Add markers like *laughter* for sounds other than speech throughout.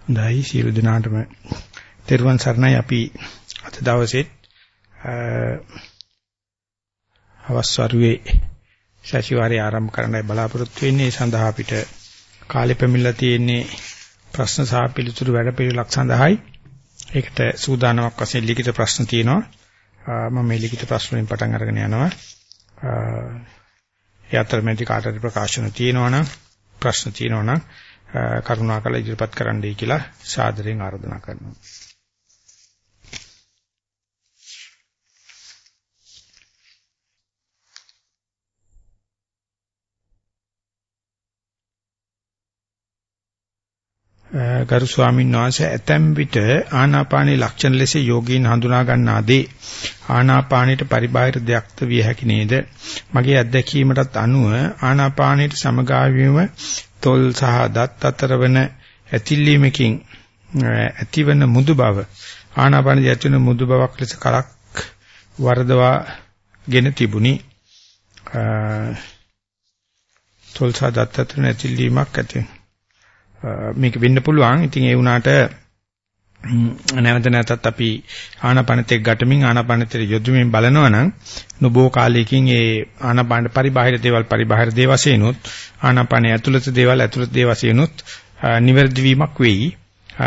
හොඳයි සියලු දෙනාටම. තෙරුවන් සරණයි අපි අද දවසේ අවස්වරුවේ සතිವಾರය ආරම්භ කරන්නයි බලාපොරොත්තු වෙන්නේ. ඒ සඳහා අපිට කාලෙ පැමිණලා තියෙන්නේ ප්‍රශ්න සහ පිළිතුරු වැඩ පිළිලක් සඳහායි. ඒකට සූදානමක් වශයෙන් ලිඛිත ප්‍රශ්න තියෙනවා. මම මේ ලිඛිත ප්‍රශ්න වලින් පටන් අරගෙන යනවා. ඒ අතරමැදි කාටද ප්‍රකාශන තියෙනවා නම් ප්‍රශ්න තියෙනවා නම් කරුණාකරලා ඉදිරිපත් කරන්නයි කියලා සාදරයෙන් ආරාධනා කරනවා. ගරු ස්වාමීන් වහන්සේ ඇතැම් විට ආනාපානී ලක්ෂණ ලෙස යෝගීන් හඳුනා ගන්නාදී ආනාපානීට පරිබාහිර දෙයක්ද විය හැකි නේද මගේ අත්දැකීමටත් අනුව ආනාපානීට සමගාමීව තොල් සහ දත් අතර වන ඇතිල්ලීමකින් ඇතිවන මුදු බව ආනාපානීය ඇතිවන මුදු බවක් ලෙස කරක් වරදවාගෙන තිබුණි තොල් සහ දත් අතර ඇතිල්ලීමක් ඇති මේක වෙන්න පුළුවන්. ඉතින් ඒ වුණාට නැවත නැවතත් අපි ආනාපානෙත් එක්ක ගැටමින් ආනාපානෙත් යොදුමින් බලනවා නම් නොබෝ කාලයකින් ඒ ආනාපාන පරිබාහිර දේවල් පරිබාහිර දේ වශයෙන්ුත් ආනාපාන ඇතුළත දේවල් ඇතුළත දේ වශයෙන්ුත් නිවැරදි වීමක් වෙයි.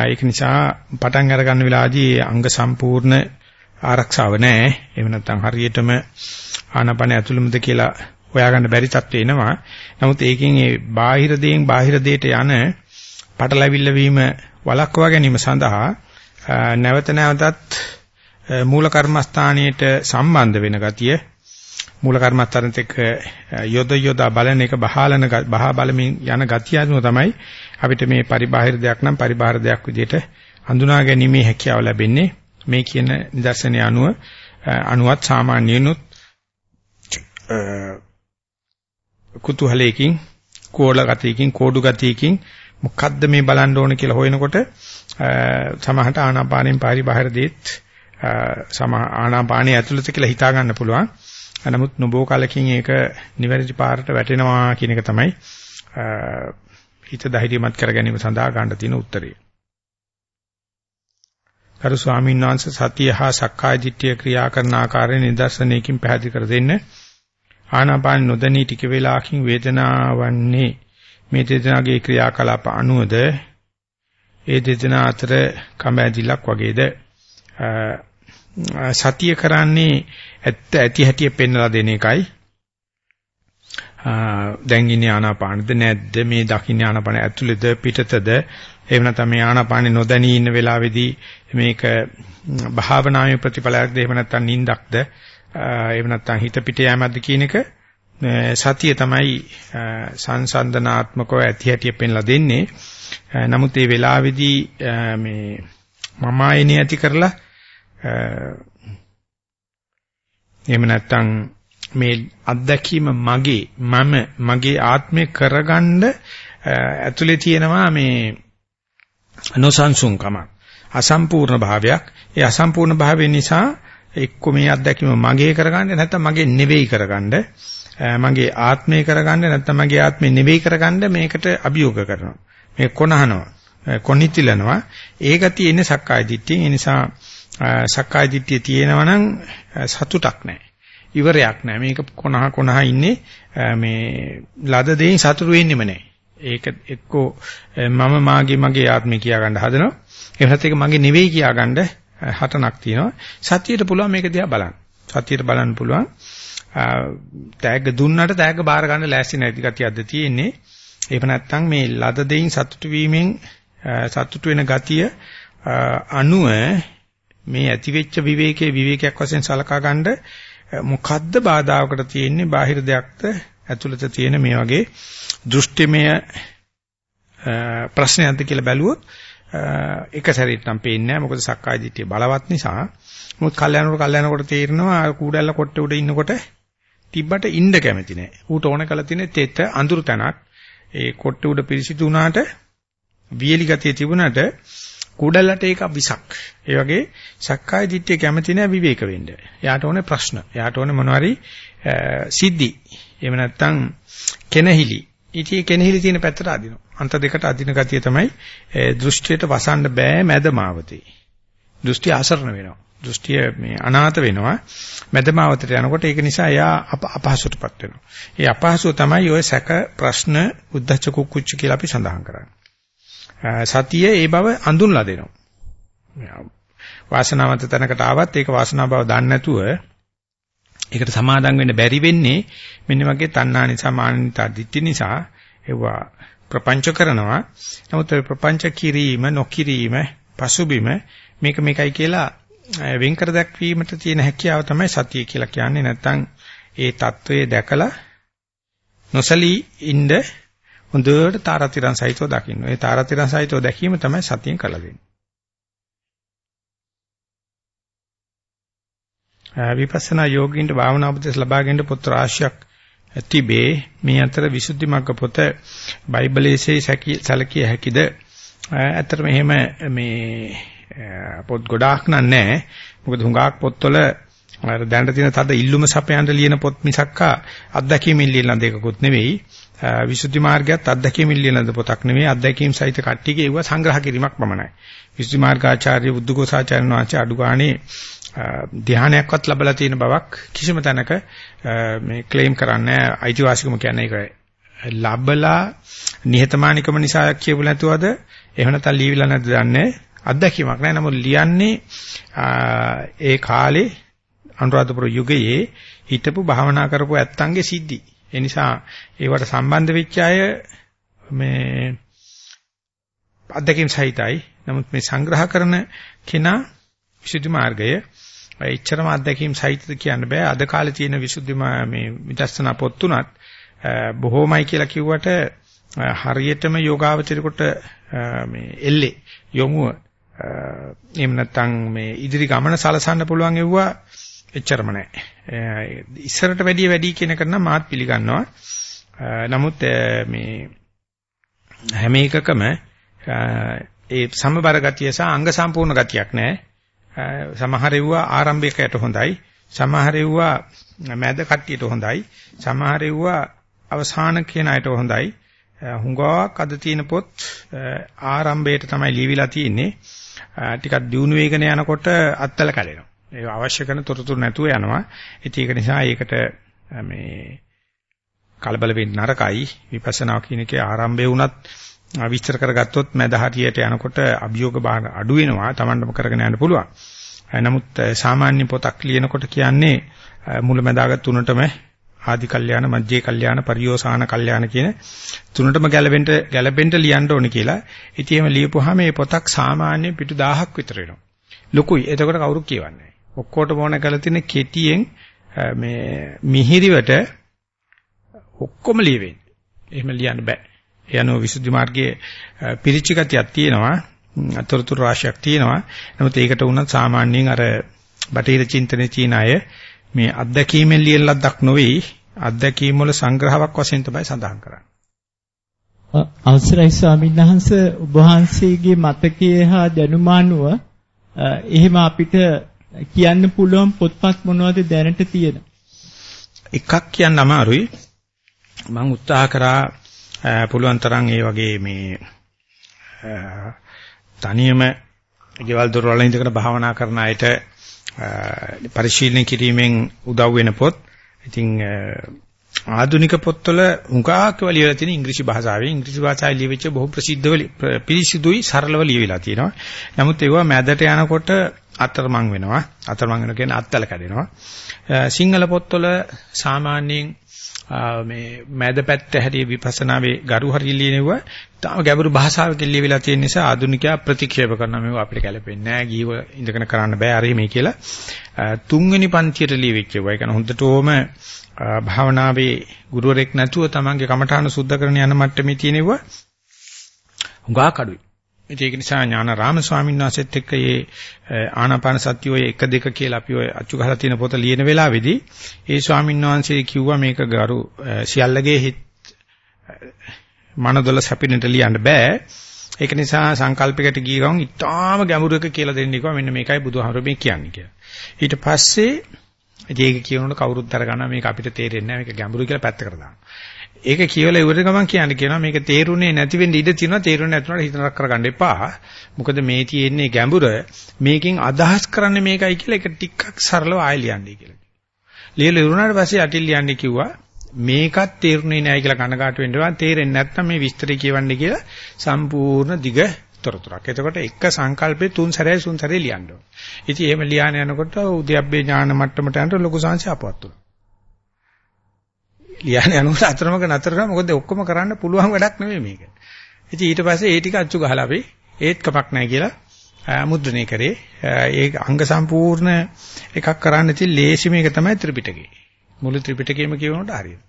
ඒක නිසා පටන් අර ගන්න වෙලාවදී අංග සම්පූර්ණ ආරක්ෂාව නැහැ. එහෙම නැත්නම් හරියටම ආනාපාන ඇතුළමද කියලා හොයාගන්න බැරි තත්ත්ව එනවා. නමුත් ඒකෙන් ඒ බාහිර දේෙන් බාහිර දේට යන පටලැවිල්ල වීම වළක්වා ගැනීම සඳහා නැවත නැවතත් මූල කර්මස්ථානයේට සම්බන්ධ වෙන ගතිය මූල කර්මස්ථානෙත් එක්ක යොද යොදා බලන එක බහාලන බහා බලමින් යන ගතිය අනුව තමයි අපිට මේ පරිබාහිර දෙයක් නම් පරිබාහිර දෙයක් විදිහට හඳුනා ගැනීමේ හැකියාව ලැබෙන්නේ. මේ කියන නිදර්ශනය අනුව අනුවත් සාමාන්‍යනුත් කුතුහලයකින් කෝල ගතියකින් කෝඩු ගතියකින් මොකද්ද මේ බලන්න ඕන කියලා හොයනකොට සමහරට ආනාපානෙන් පරිබාහිර දෙත් සම ආනාපානයේ ඇතුළත කියලා හිතා ගන්න පුළුවන්. නමුත් නොබෝ කලකින් ඒක නිවැරදි පාරට වැටෙනවා කියන එක තමයි හිත ධෛර්යමත් කර ගැනීම සඳහා ගන්න තියෙන උත්තරය. කරු ස්වාමීන් වහන්සේ සතිය හා සක්කාය දිට්ඨිය ක්‍රියා කරන ආකාරය නිදර්ශනයකින් පැහැදිලි කර දෙන්න. ආනාපාන නොදැනී ටික වේලාවකින් වේදනාවන්නේ මේ දෙදෙනාගේ ක්‍රියාකලාප අනුවද ඒ දෙදෙනා අතර කඹැදිලක් වගේද? සතිය කරන්නේ ඇත්ත ඇති හැටි පෙන්වලා දෙන එකයි. දැන් ඉන්නේ ආනාපානද නැද්ද? මේ දකින්න ආනාපාන ඇතුළේද පිටතද? එහෙම නැත්නම් මේ ආනාපානෙ නොදැනී ඉන්න වෙලාවේදී මේක භාවනාවේ ප්‍රතිඵලයක්ද? එහෙම නැත්නම් නිින්දක්ද? එහෙම නැත්නම් හිත පිට යෑමක්ද කියන එක සතිය තමයි සංසන්දනාත්මකව ඇති හැටි පෙන්ලා දෙන්නේ. නමුත් මේ වෙලාවේදී මේ මම ආයනේ ඇති කරලා එහෙම නැත්නම් මේ අත්දැකීම මගේ මම මගේ ආත්මේ කරගන්න ඇතුලේ තියෙනවා මේ නොසන්සුන්කම. අසම්පූර්ණ භාවයක්. ඒ අසම්පූර්ණ භාවය නිසා එක්ක මේ අත්දැකීම මගේ කරගන්න නැත්නම් මගේ නෙවෙයි කරගන්න. මගේ ආත්මය කරගන්න නැත්නම් මගේ ආත්මය නෙවෙයි කරගන්න මේකට අභියෝග කරනවා. මේ කොනහනවා. කොනිතිලනවා. ඒ ගතිය එන්නේ සක්කාය දිට්ඨියෙන්. ඒ නිසා සක්කාය දිට්ඨිය තියෙනවා නම් සතුටක් නැහැ. ඉවරයක් නැහැ. මේක කොනහ කොනහ ඉන්නේ මේ ලද දෙයින් සතුටු වෙන්නෙම නැහැ. ඒක එක්කෝ මම මාගේ මගේ ආත්මය කියා ගන්න හදනවා. ඒ වෙනත් එක මගේ නෙවෙයි කියා ගන්න හටනක් තියෙනවා. සතියට පුළුවන් මේක දිහා බලන්න. සතියට බලන්න පුළුවන්. තෑග්ග දුන්නට තෑග්ග බාර ගන්න ලෑස්ති නැති ගතියක්ද තියෙන්නේ. එහෙම නැත්නම් මේ ලද දෙයින් සතුටු වීමෙන් සතුටු වෙන ගතිය අනුව මේ ඇතිවෙච්ච විවේකයේ විවේකයක් වශයෙන් සලකා ගන්න මොකද්ද බාධාවකට තියෙන්නේ බාහිර දෙයක්ද ඇතුළත තියෙන මේ වගේ දෘෂ්ටිමය ප්‍රශ්නයක්ද කියලා බැලුවොත් එක සැරේට නම් පේන්නේ නැහැ මොකද සක්කාය දිට්ඨිය බලවත් නිසා මොකද කල්යනකොට කල්යනකොට තේරෙනවා කූඩැල්ල කොට්ටේ උඩ ඉන්නකොට තිබ්බට ඉන්න කැමති නැහැ. ඌට ඕන කරලා තියෙන්නේ තෙත අඳුරු තැනක්. ඒ කොට්ට උඩ පිරිසිදු වුණාට වියලි ගතිය තිබුණාට කුඩලට ඒක විසක්. ඒ වගේ සක්කාය දිට්ඨිය කැමති නැහැ විවේක වෙන්න. එයාට ඕනේ ප්‍රශ්න. එයාට ඕනේ මොනවාරි සිද්ධි. එහෙම නැත්නම් කෙනහිලි. ඉතින් කෙනෙහිලි තියෙන පැත්තට අදිනවා. අන්ත දෙකට අදින ගතිය තමයි දෘෂ්ටියට වසන්න බෑ මැදමාවතේ. දෘෂ්ටි ආසරණ වෙනවා. දෘෂ්ටිය මේ අනාථ වෙනවා. මැදමාවතට යනකොට ඒක නිසා එයා අපහසුටපත් වෙනවා. ඒ අපහසුව තමයි ওই සැක ප්‍රශ්න උද්දච්ච කුක්කුච්ච කියලා අපි සඳහන් කරන්නේ. සතිය ඒ බව අඳුන්ලා දෙනවා. වාසනාවන්ත තැනකට ආවත් ඒක වාසනාව බව දන්නේ නැතුව ඒකට සමාදම් වෙන්න බැරි වෙන්නේ මෙන්න වගේ තණ්හා නිසා මානිතා දිට්ඨි නිසා ඒවා ප්‍රපංච කරනවා. නමුත් ඒ ප්‍රපංච කිරීම නොකිරීම පසුබිම මේක මේකයි කියලා වෙන් කර දැක්වීමට තියෙන හැකියාව තමයි සතිය කියලා කියන්නේ. නැත්තම් ඒ தત્ත්වයේ දැකලා නොසලී ඉන්න හොඳට තාරතිරන් සහිතව දකින්න. ඒ තාරතිරන් සහිතව දැකීම තමයි සතියෙන් කළ දෙන්නේ. විපස්සනා යෝගීන්ට භාවනා උපදෙස් ලබා ගැනීම පොත් රාශියක් තිබේ මේ අතර විසුද්ධි මග්ග පොත බයිබලයේ සැලකිය හැකිද ඇත්තටම එහෙම මේ පොත් ගොඩාක් නැහැ. මොකද හුඟක් පොත්වල අර දැනට තියෙන තද ඉල්ලුම සපයන්න ලියන පොත් මිසක්කා අත්දැකීම් ලියන දෙකකුත් නෙවෙයි. විසුද්ධි මාර්ගයත් අත්දැකීම් ලියන පොතක් නෙවෙයි. අත්දැකීම් සහිත කට්ටියගේ ඒව සංග්‍රහ කිරීමක් පමණයි. විසුද්ධි මාර්ගාචාර්ය බුද්ධඝෝසාචාර්ය වහන්සේ අඩු ගානේ ධානයක්වත් ලැබලා තියෙන බවක් කිසිම තැනක මේ ක්ලේම් කරන්නේ අයිතිවාසිකම කියන්නේ ඒක ලැබලා නිහතමානිකම නිසා කියපු නැතුවද? එහෙම නැත්නම් ලියවිලා නැද්ද දන්නේ? අත්දැකීමක් නෑ නමුත් ලියන්නේ ඒ කාලේ අනුරාධපුර යුගයේ හිටපු භාවනා කරපු ඇත්තන්ගේ සිද්ධි. ඒ නිසා ඒවට සම්බන්ධ වෙච්ච අය මේ අත්දැකීම් සහිතයි. නමුත් මේ සංග්‍රහ කරන කෙනා විසුද්ධි මාර්ගය එච්චරම අත්දැකීම් සහිතද කියන්න බෑ. අද කාලේ තියෙන විසුද්ධි මේ විදර්ශනා පොත් තුනත් බොහෝමයි කියලා කිව්වට හරියටම යෝගාවචරයට මේ එල්ලේ යොමුව එහෙම නැත්නම් මේ ඉදිරි ගමන සලසන්න පුළුවන් එවුවා එච්චරම නැහැ. ඉස්සරට වැඩිය වැඩි කියන කරන මාත් පිළිගන්නවා. නමුත් මේ හැම එකකම ඒ සමබර ගතිය සහ අංග සම්පූර්ණ ගතියක් නැහැ. සමහර ඒවා ආරම්භයකට හොඳයි. සමහර ඒවා මැද කට්ටියට හොඳයි. සමහර ඒවා අවසාන කියන අයට හොඳයි. හුඟක් අද තියෙන පොත් ආරම්භයට තමයි ලියවිලා තියෙන්නේ. ටිකක් දියුණු වේගන යනකොට අත්තල කැඩෙනවා. ඒ අවශ්‍ය කරන තොරතුරු නැතුව යනවා. ඉතින් ඒක නිසා ඒකට මේ කලබල වෙන්න නරකයි. විපස්සනා කියන එකේ ආරම්භය වුණත් විස්තර කරගත්තොත් මැද හරියට යනකොට අභියෝග බාහිර අඩු වෙනවා Tamandම කරගෙන යන්න පුළුවන්. නමුත් සාමාන්‍ය පොතක් ලියනකොට කියන්නේ මුලැමැදාග තුනටම ආදි කල්යාණ මධ්‍යේ කල්යාණ පරියෝසాన කල්යාණ කියන තුනටම ගැලපෙන්න ගැලපෙන්න ලියන්න ඕනේ කියලා. ඉතින් එහෙම ලියපුවාම මේ පොතක් සාමාන්‍ය පිටු 1000ක් විතර වෙනවා. ලොකුයි. එතකොට කවුරුත් කියවන්නේ නැහැ. ඔක්කොටම ඕන කරලා තියෙන කෙටියෙන් මේ මිහිරිවට ඔක්කොම ලියවෙන්නේ. එහෙම ලියන්න බෑ. ඒ අනුව විසුද්ධි මාර්ගයේ පිරිච්ච ගතියක් තියෙනවා. අතරතුරු රාශියක් තියෙනවා. නමුත් ඒකට උනත් සාමාන්‍යයෙන් අර බටහිර චින්තනයේ චීන අය මේ අත්දැකීමෙන් ලියන ලද්දක් නොවේ අත්දැකීම් වල සංග්‍රහයක් වශයෙන් තමයි සඳහන් කරන්නේ. අවසරයි ස්වාමීන් වහන්ස ඔබ වහන්සේගේ මතකයේ හා දැනුමානුව එහෙම අපිට කියන්න පුළුවන් පොත්පත් මොනවද දැනට තියෙන? එකක් කියන්න අමාරුයි. මම උත්සාහ කරා පුළුවන් තරම් ඒ වගේ මේ තනියම ගෙවල් දොරවල් ඉඳගෙන භාවනා කරන අයට පරිශීලනය කිරීමෙන් උදව් වෙන පොත්. ඉතින් ආධුනික පොත්වල උගාක් ලියලා තියෙන ඉංග්‍රීසි භාෂාවෙන් ඉංග්‍රීසි භාෂාවේ ලියවිච්ච බොහෝ ප්‍රසිද්ධව පිළිසිදුයි සරලව ලියවිලා තියෙනවා. නමුත් ඒවා මැදට යනකොට අතරමං වෙනවා. අතරමං වෙන කියන්නේ අත්තල කැඩෙනවා. සිංහල පොත්වල සාමාන්‍යයෙන් මේ මැද පැත්ත හැටි විපස්සනාවේ ගරු හරිය ලියනවා තාම ගැඹුරු භාෂාවකින් ලියවිලා තියෙන නිසා ආධුනිකයා ප්‍රතික්ෂේප කරනවා මේව අපිට ගැලපෙන්නේ නැහැ. ගීව ඉඳගෙන කරන්න බෑ. අර මේ කියලා. තුන්වෙනි පන්තියට ලියවිච්ච ඒවා ඒ කියන්නේ හොඳටම භාවනාවේ ගුරුවරෙක් නැතුව තමන්ගේ කමඨාන සුද්ධ කරන යන මට්ටමේ තියෙනවා හුඟා කඩුයි ඒක නිසා ඥානාරාම ස්වාමීන් වහන්සේත් එක්ක මේ ආනාපාන සතිය ඔය 1 2 කියලා අපි ඔය අච්චු ගහලා තියෙන පොත ලියන වෙලාවේදී ඒ ස්වාමීන් වහන්සේ කිව්වා මේක ගරු සියල්ලගේ හිත මනදොල සැපිනට ලියන්න බෑ. ඒක නිසා සංකල්පයකට ගිය ගමන් ඉතාම ගැඹුරු එක කියලා දෙන්න කිව්වා මෙන්න මේකයි බුදුහාමුදුරුවෝ මේ කියන්නේ කියලා. ඊට පස්සේ ඒක කියනකොට කවුරුත් අර ගන්නවා මේක අපිට තේරෙන්නේ නැහැ මේක ගැඹුරු කියලා පැත්තකට දානවා. ඒක කියවලා ඉවර ගමන් කියන්නේ කියනවා මේක තේරුනේ නැති වෙන්න ඉඩ තියෙනවා තේරුනේ නැතුනට හිතනක් කරගන්න එපා. මොකද මේ තියෙන්නේ ගැඹුර මේකෙන් අදහස් කරන්නේ මේකයි කියලා ඒක ටිකක් සරලව ආයෙ ලියන්නයි කියලා. ලියලා ඉවරනාට පස්සේ අටිල් ලියන්නේ කිව්වා මේකත් තේරුනේ නැහැ කියලා කනගාටු වෙන්න බෑ තේරෙන්නේ නැත්නම් මේ විස්තරය කියවන්නේ කියලා සම්පූර්ණ දිග තොරතුරක්. එතකොට එක සංකල්පේ තුන් සැරේ තුන් සැරේ ලියන්න ඕන. ඉතින් එහෙම ලියාන යනකොට උද්‍යප්පේ ඥාන මට්ටමට යනකොට ලොකු සංශය අපවත් වෙනවා. ලියන යනකොට අතරමක නතර කරා මොකද ඔක්කොම කරන්න පුළුවන් වැඩක් නෙමෙයි මේක. ඉතින් ඊට පස්සේ ඒ ටික අච්චු ගහලා අපි ඒත් කමක් නැහැ කියලා මුද්‍රණය කරේ. ඒ අංග සම්පූර්ණ එකක් කරන්න තියෙන ලේසි මේක තමයි ත්‍රිපිටකය. මුළු ත්‍රිපිටකයම කියවනකොට හරියට.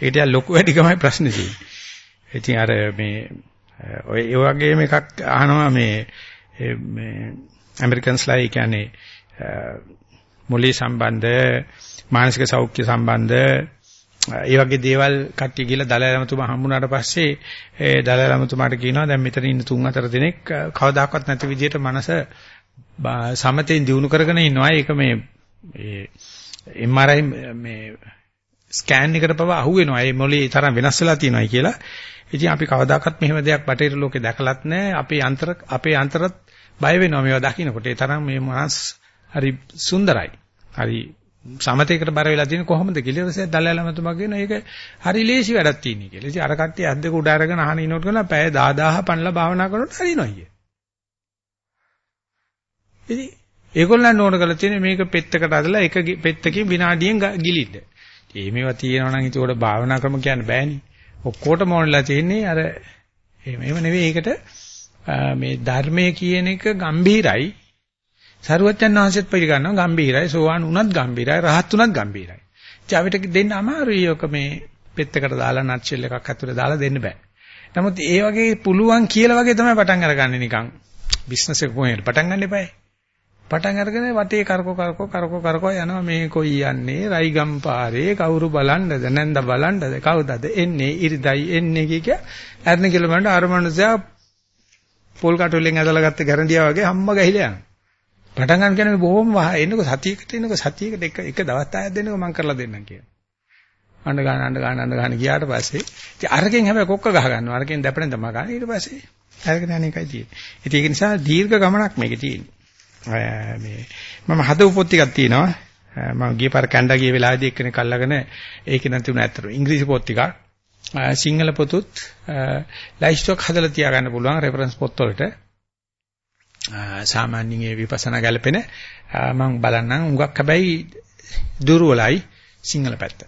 ඒකට ලොකු වැඩිකමයි ප්‍රශ්නේ තියෙන්නේ. ඉතින් අර මේ ඔය ඒ වගේම එකක් අහනවා මේ මේ ඇමරිකන්ස්ලා කියන්නේ මොලේ සම්බන්ධ මානසික සෞඛ්‍ය සම්බන්ධ ඒ වගේ දේවල් කට්ටිය ගිහලා දලයි රමතුමා හම්බුනාට පස්සේ ඒ දලයි රමතුමාට කියනවා දැන් මෙතන ඉන්න තුන් හතර දෙනෙක් කවදාකවත් නැති විදිහට මනස සමතෙන් දිනු කරගෙන ඉන්නවා. ඒක මේ ඒ MRI මේ ස්කෑන් එකට පව අහුවෙනවා. ඒ මොලේ තරම් වෙනස් වෙලා තියෙනවායි කියලා. ඉතින් අපි කවදාකවත් මෙහෙම දෙයක් බටේර ලෝකේ දැකලත් නැහැ. අපේ අන්තර අපේ අන්තරත් බය වෙනවා මේවා දකින්නකොට. ඒ තරම් මේ මනස් හරි සුන්දරයි. හරි සමතේකට බර වෙලා තියෙන කොහොමද කියලා ඊට පස්සේ දලලමතුමා කියන ඒක හරි ලේසි වැඩක් තියෙන කියලා. ඉතින් අර කට්ටිය අද්දක උඩ අරගෙන අහන ඉනොට කරන පැය 10000 පන්ලා භාවනා කරනකොට හරිනවා අයියේ. ඉතින් ඒගොල්ලන් ඕන කරලා තියෙන්නේ මේක පෙත්තකට අදලා එක පෙත්තකින් විනාඩියෙන් ගිලින්න. ඒ මේවා තියෙනවා නම් ඉතින් උඩ භාවනා ක්‍රම කියන්න බෑනේ. ඔක්කොටම ඕනලා තියෙන්නේ අර එහෙම එහෙම නෙවෙයි ඒකට මේ ධර්මයේ කියන එක gambhirai සරුවච්චන් වහන්සේත් පිළිගන්නවා ගම්බීරයි සෝවාන් උනත් ගම්බීරයි රහත් උනත් ගම්බීරයි. ඉතින් අපිට දෙන්න අමාරුයි ඔක මේ පෙත්තකට දාලා නට්ෂෙල් එකක් අතුරේ දාලා දෙන්න බෑ. නමුත් ඒ වගේ පුළුවන් කියලා වගේ තමයි පටන් අරගන්නේ නිකන් බිස්නස් එක කොහෙද පටන් ගන්න එපායි. පටන් අරගෙන වටේ කරකෝ කරකෝ කරකෝ කරකෝ යනවා මේ කොයි යන්නේ රයිගම් පාරේ කවුරු බලන්නද නැන්ද බලන්නද කවුදද එන්නේ ඉරිදයි එන්නේ කිය කිය අරණ කිලෝමීටර අර මනුස්සයා පොල් කටුල්ලෙන් ඇදලා ගත්ත ගැරන්ඩියා වගේ හම්ම ගහිලා යනවා. පටන් ගන්න කියන්නේ බොහොම වහ එන්නකො සතියකට එන්නකො සතියකට එක එක දවස් තායක් දෙන්නකො මම කරලා දෙන්නම් කියලා. අඬ ගන්න අඬ ගන්න අඬ ගන්න ගියාට පස්සේ ඉතින් අරකින් හැබැයි කොක්ක ගහ ගන්නවා. අරකින් දැපෙන තමයි ගන්න. ඊට පස්සේ අරගෙන යන එකයි තියෙන්නේ. ඉතින් ඒක නිසා දීර්ඝ ගමනක් මේකේ තියෙන්නේ. මේ මම හදපු පොත් ටිකක් තියෙනවා. මම ගිය පාර කැනඩා ගිය වෙලාවේදී එක්කෙනෙක් අල්ලගෙන ඒකේ නැති වුණ ඇත්තට ඉංග්‍රීසි පොත් ටිකක් සිංහල පොතුත් ලයිස්ට්ොක් හදලා තියාගන්න පුළුවන් රෙෆරන්ස් පොත් වලට. සාමාන්‍යයෙන් ඒ විපස්සනා ගැලපෙන මම බලන්නම් උඟක් හැබැයි දුර්වලයි සිංහල පැත්ත.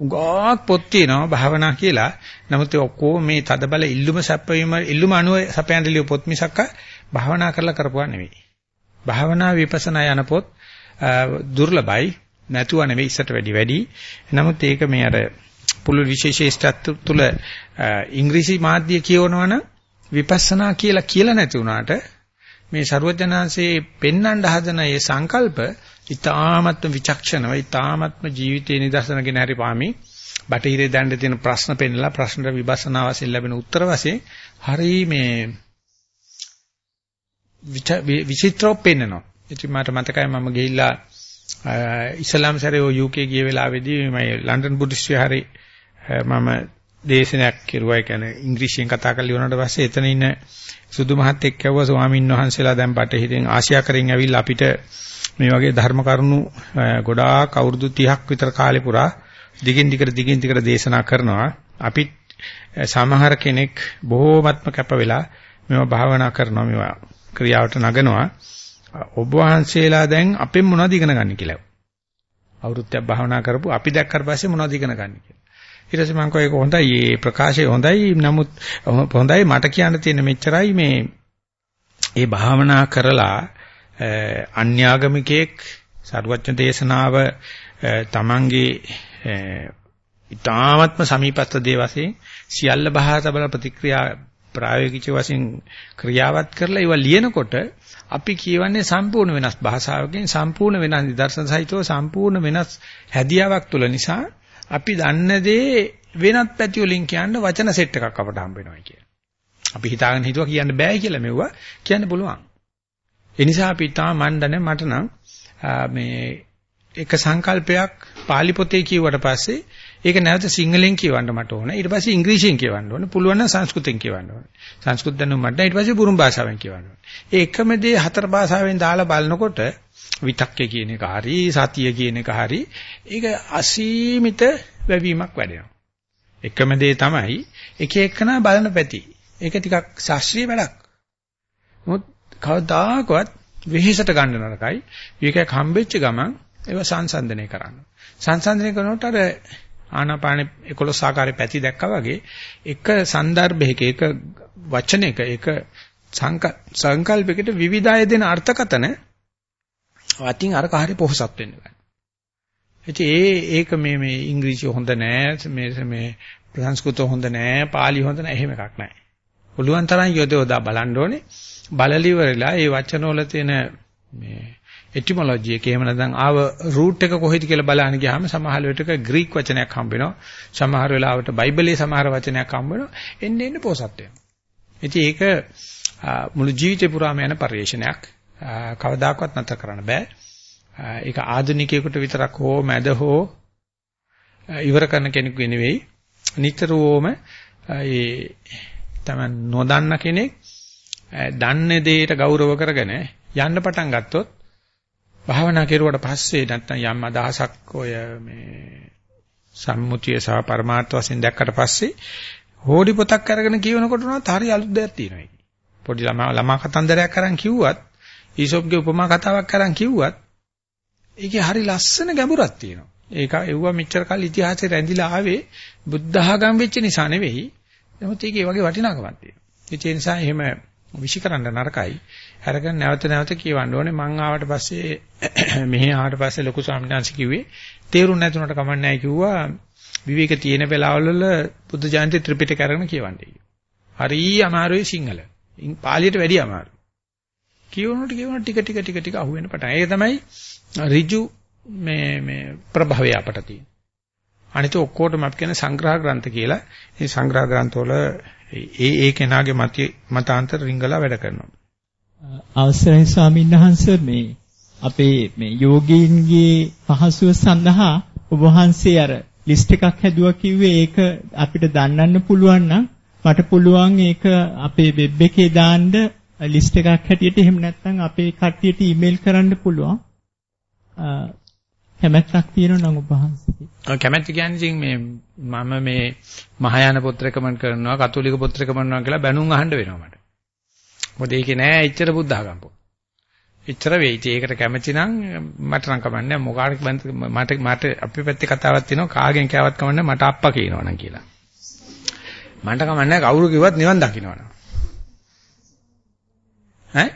උඟක් පොත් තියෙනවා භාවනා කියලා. නමුත් ඒ ඔක්කොම මේ තදබල ඉල්ලුම සැපවීම ඉල්ලුම අනුව සපයන ලිය පොත් මිසක්ක භාවනා කරලා කරපුවා නෙවෙයි. භාවනා විපස්සනා යන පොත් දුර්ලභයි නැතුව නෙවෙයි ඉස්සට වැඩි වැඩි. නමුත් ඒක මේ අර පුළුල් විශේෂේෂ්ඨත්ව තුල ඉංග්‍රීසි මාධ්‍ය කියවනවනම් විපස්සනා කියලා කියලා නැති වුණාට මේ ਸਰුවචනාංශයේ පෙන්වන්න හදන මේ සංකල්ප ඊ타මත්ම විචක්ෂණව ඊ타මත්ම ජීවිතේ නිදර්ශනගෙන හරි පාමි. බටහිරේ දැන්න තියෙන ප්‍රශ්න පෙන්නලා ප්‍රශ්නට විපස්සනා වශයෙන් ලැබෙන උත්තර වශයෙන් හරි මේ විචිත්‍රව පෙන්නනවා. ඉතින් මට මතකයි මම ගිහිල්ලා ඉස්ලාම් සැරේ UK ගිය වෙලාවේදී මම ලන්ඩන් බුද්ධිස්ත්‍රයේ හරි මම දේශනයක් කෙරුවා. ඒ කියන්නේ ඉංග්‍රීසියෙන් කතා කරලා ඉවරනට පස්සේ එතන ඉන්න සුදු මහත් එක්ක ඇව්වා ස්වාමීන් වහන්සේලා දැන් බටහිරින් ආසියාකරෙන් ඇවිල්ලා අපිට මේ වගේ ධර්ම කරුණු ගොඩාක් අවුරුදු 30ක් විතර කාලේ පුරා දිගින් දිගට දිගින් දිගට දේශනා කරනවා. අපි සමහර කෙනෙක් බොහෝමත්ම කැප වෙලා මේවා භාවනා කරනවා මේවා ක්‍රියාවට නගනවා. ඔබ වහන්සේලා දැන් අපෙන් මොනවද ඉගෙන ගන්න කියලා. අවුරුද්දක් භාවනා කරපු අපි දැක්කට පස්සේ මොනවද ඉගෙන ගන්න කියලා. ඊට පස්සේ මම කිව්වා ඒක හොඳයි. මේ ප්‍රකාශය හොඳයි. නමුත් හොඳයි මට කියන්න තියෙන මෙච්චරයි මේ ඒ භාවනා කරලා අන්‍යාගමිකයෙක් සරුවච්ච දේශනාව තමන්ගේ ඊ타ත්ම සමීපස්ත දේ වශයෙන් සියල්ල බහා තබල ප්‍රතික්‍රියා ප්‍රායෝගික වශයෙන් ක්‍රියාවත් කරලා ඒවා ලියනකොට අපි කියවන්නේ සම්පූර්ණ වෙනස් භාෂාවකින් සම්පූර්ණ වෙනස් නිදර්ශන සහිතව සම්පූර්ණ වෙනස් හැදියාවක් තුල නිසා අපි දන්න දේ වෙනත් පැති වලින් කියන්න වචන සෙට් එකක් අපට හම්බ වෙනවා කියලා. අපි හිතාගෙන හිතුවා කියන්න බෑ කියලා මෙවුවා කියන්න පුළුවන්. ඒ නිසා අපි තාම මන් දන්නේ මට නම් මේ එක සංකල්පයක් pāli පොතේ කියුවට පස්සේ ඒක නැවත සිංහලෙන් කියවන්න මට ඕන. ඊට පස්සේ ඉංග්‍රීසියෙන් කියවන්න ඕන. පුළුවන් නම් සංස්කෘතෙන් කියවන්න ඕන. සංස්කෘත දැනුම මට ඊට පස්සේ බුරුම් භාෂාවෙන් කියවන්න ඕන. ඒ එකම දේ හතර භාෂාවෙන් දාලා බලනකොට විතක්කේ කියන එක හරි සතිය කියන එක හරි ඒක අසීමිත වැවීමක් වැඩෙනවා. එකම දේ තමයි එක එකනා බලන පැති. ඒක ටිකක් ශාස්ත්‍රීය වැඩක්. මොකද කවදාකවත් වෙහෙසට ගන්න නරකයි. විකයක් හම්බෙච්ච ගමන් ඒව සංසන්දනය කරන්න. සංසන්දනය කරනකොට අර ආනාපානේ 11 ආකාරයේ පැති දැක්කා වගේ එක સંદર્ભයක එක වචනයක එක සංකල්පයකට විවිධය දෙන අර්ථකතන අතින් අර කාර්ය පොහසත් වෙන්න ගන්න. ඉතින් ඒ ඒක මේ මේ ඉංග්‍රීසි හොඳ නෑ මේ මේ සංස්කෘත හොඳ නෑ පාලි හොඳ නෑ එහෙම එකක් නෑ. පුළුවන් තරම් යොදවලා බලන්න ඕනේ. බලලිවරලා ඒ වචන වල තියෙන මේ එටිමොලොජි එක එහෙම නැත්නම් ආව රූට් එක කොහෙද කියලා බලන්න ගියාම සමහර වෙලට ග්‍රීක වචනයක් හම්බ වෙනවා. සමහර වෙලාවට බයිබලයේ සමහර වචනයක් හම්බ වෙනවා. එන්නේ එන්නේ පොසත් වෙනවා. ඉතින් ඒක මුළු ජීවිතේ පුරාම යන පරිශ්‍රණයක්. කවදාකවත් නැතර කරන්න බෑ. ඒක ආධුනිකයෙකුට විතරක් හෝ මැද හෝ ඉවර කරන කෙනෙකු නෙවෙයි. නිතරම ඒ තමයි නොදන්න කෙනෙක් දන්නේ දෙයට ගෞරව කරගෙන යන්න පටන් ගත්තොත් භාවනා කෙරුවට පස්සේ නැත්නම් යම් අදහසක් ඔය මේ සම්මුතිය සහ පරමාර්ථ වශයෙන් දැක්කට පස්සේ හෝඩි පොතක් අරගෙන කියවනකොට උනත් හරි අලුත් දෙයක් තියෙනවා ඒක. පොඩි ළමා ළමා කතන්දරයක් අරන් කිව්වත් ඊසොප්ගේ උපමා කතාවක් අරන් කිව්වත් ඒකේ හරි ලස්සන ගැඹුරක් තියෙනවා. ඒක එව්වා මෙච්චර කල් ඉතිහාසයේ රැඳිලා ආවේ බුද්ධ ආගම් වෙච්ච නිසා නෙවෙයි. නමුත් ඒකේ වගේ වටිනාකමක් තියෙනවා. ඒ නිසා එහෙම විශ්ිකරන්න නරකයි. අරගෙන නැවත නැවත කියවන්න ඕනේ. මං ආවට පස්සේ *clears throat* මෙහි ආවට පස්සේ ලොකු ස්වාමීන් වහන්සේ කිව්වේ තේරුම් නැතුනට කමක් නැහැ කිව්වා. විවේක තියෙන වෙලාවවල බුද්ධ ජයන්ති ත්‍රිපිටක අරගෙන කියවන්නේ. හරි අමාරුයි සිංහල. පාලියට වැඩිය අමාරුයි. කියවනකොට කියවන ටික ටික ටික ටික අහුවෙන පටන්. ඒක තමයි ඍජු මේ මේ ප්‍රභවය අපට තියෙන. අනිත ඔක්කොටම අපි කියන සංග්‍රහ ග්‍රන්ථ කියලා. මේ සංග්‍රහ ග්‍රන්ථවල ඒ ඒ කෙනාගේ මත මතාන්තර රිංගලා වැඩ කරනවා. අවසරයි ස්වාමීන් වහන්සේ මේ අපේ මේ යෝගීන්ගේ පහසුව සඳහා ඔබ වහන්සේ අර ලිස්ට් එකක් හැදුවා කිව්වේ ඒක අපිට දන්නන්න පුළුවන් නම් මට පුළුවන් ඒක අපේ වෙබ් එකේ දාන්න ලිස්ට් එකක් හැටියට එහෙම නැත්නම් අපේ කට්ටියට ඊමේල් කරන්න පුළුවන්. කැමැත්තක් තියෙනවා නම් ඔබ වහන්සේ. ඔව් කැමැත්ත කියන්නේ ඉතින් මේ මම මේ මහායාන පොත් රෙකමන්ඩ් කරනවා කතෝලික පොත් රෙකමන්ඩ් කරනවා කියලා බැනුම් අහන්න වෙනවා මට. මොකද ඒකේ නෑ එච්චර බුද්ධ ආගම් පොත්. එච්චර වෙයි. ඒකට කැමැති නම් මට නම් කමන්නේ මොකාට මට මට අපේ පැත්තේ කතාවක් තියෙනවා කාගෙන් කෑවත් කමන්නේ මට අප්පා කියනවනම් කියලා. මන්ට කමන්නේ කවුරු කිව්වත් නිවන් දකින්නවනම්. ඈ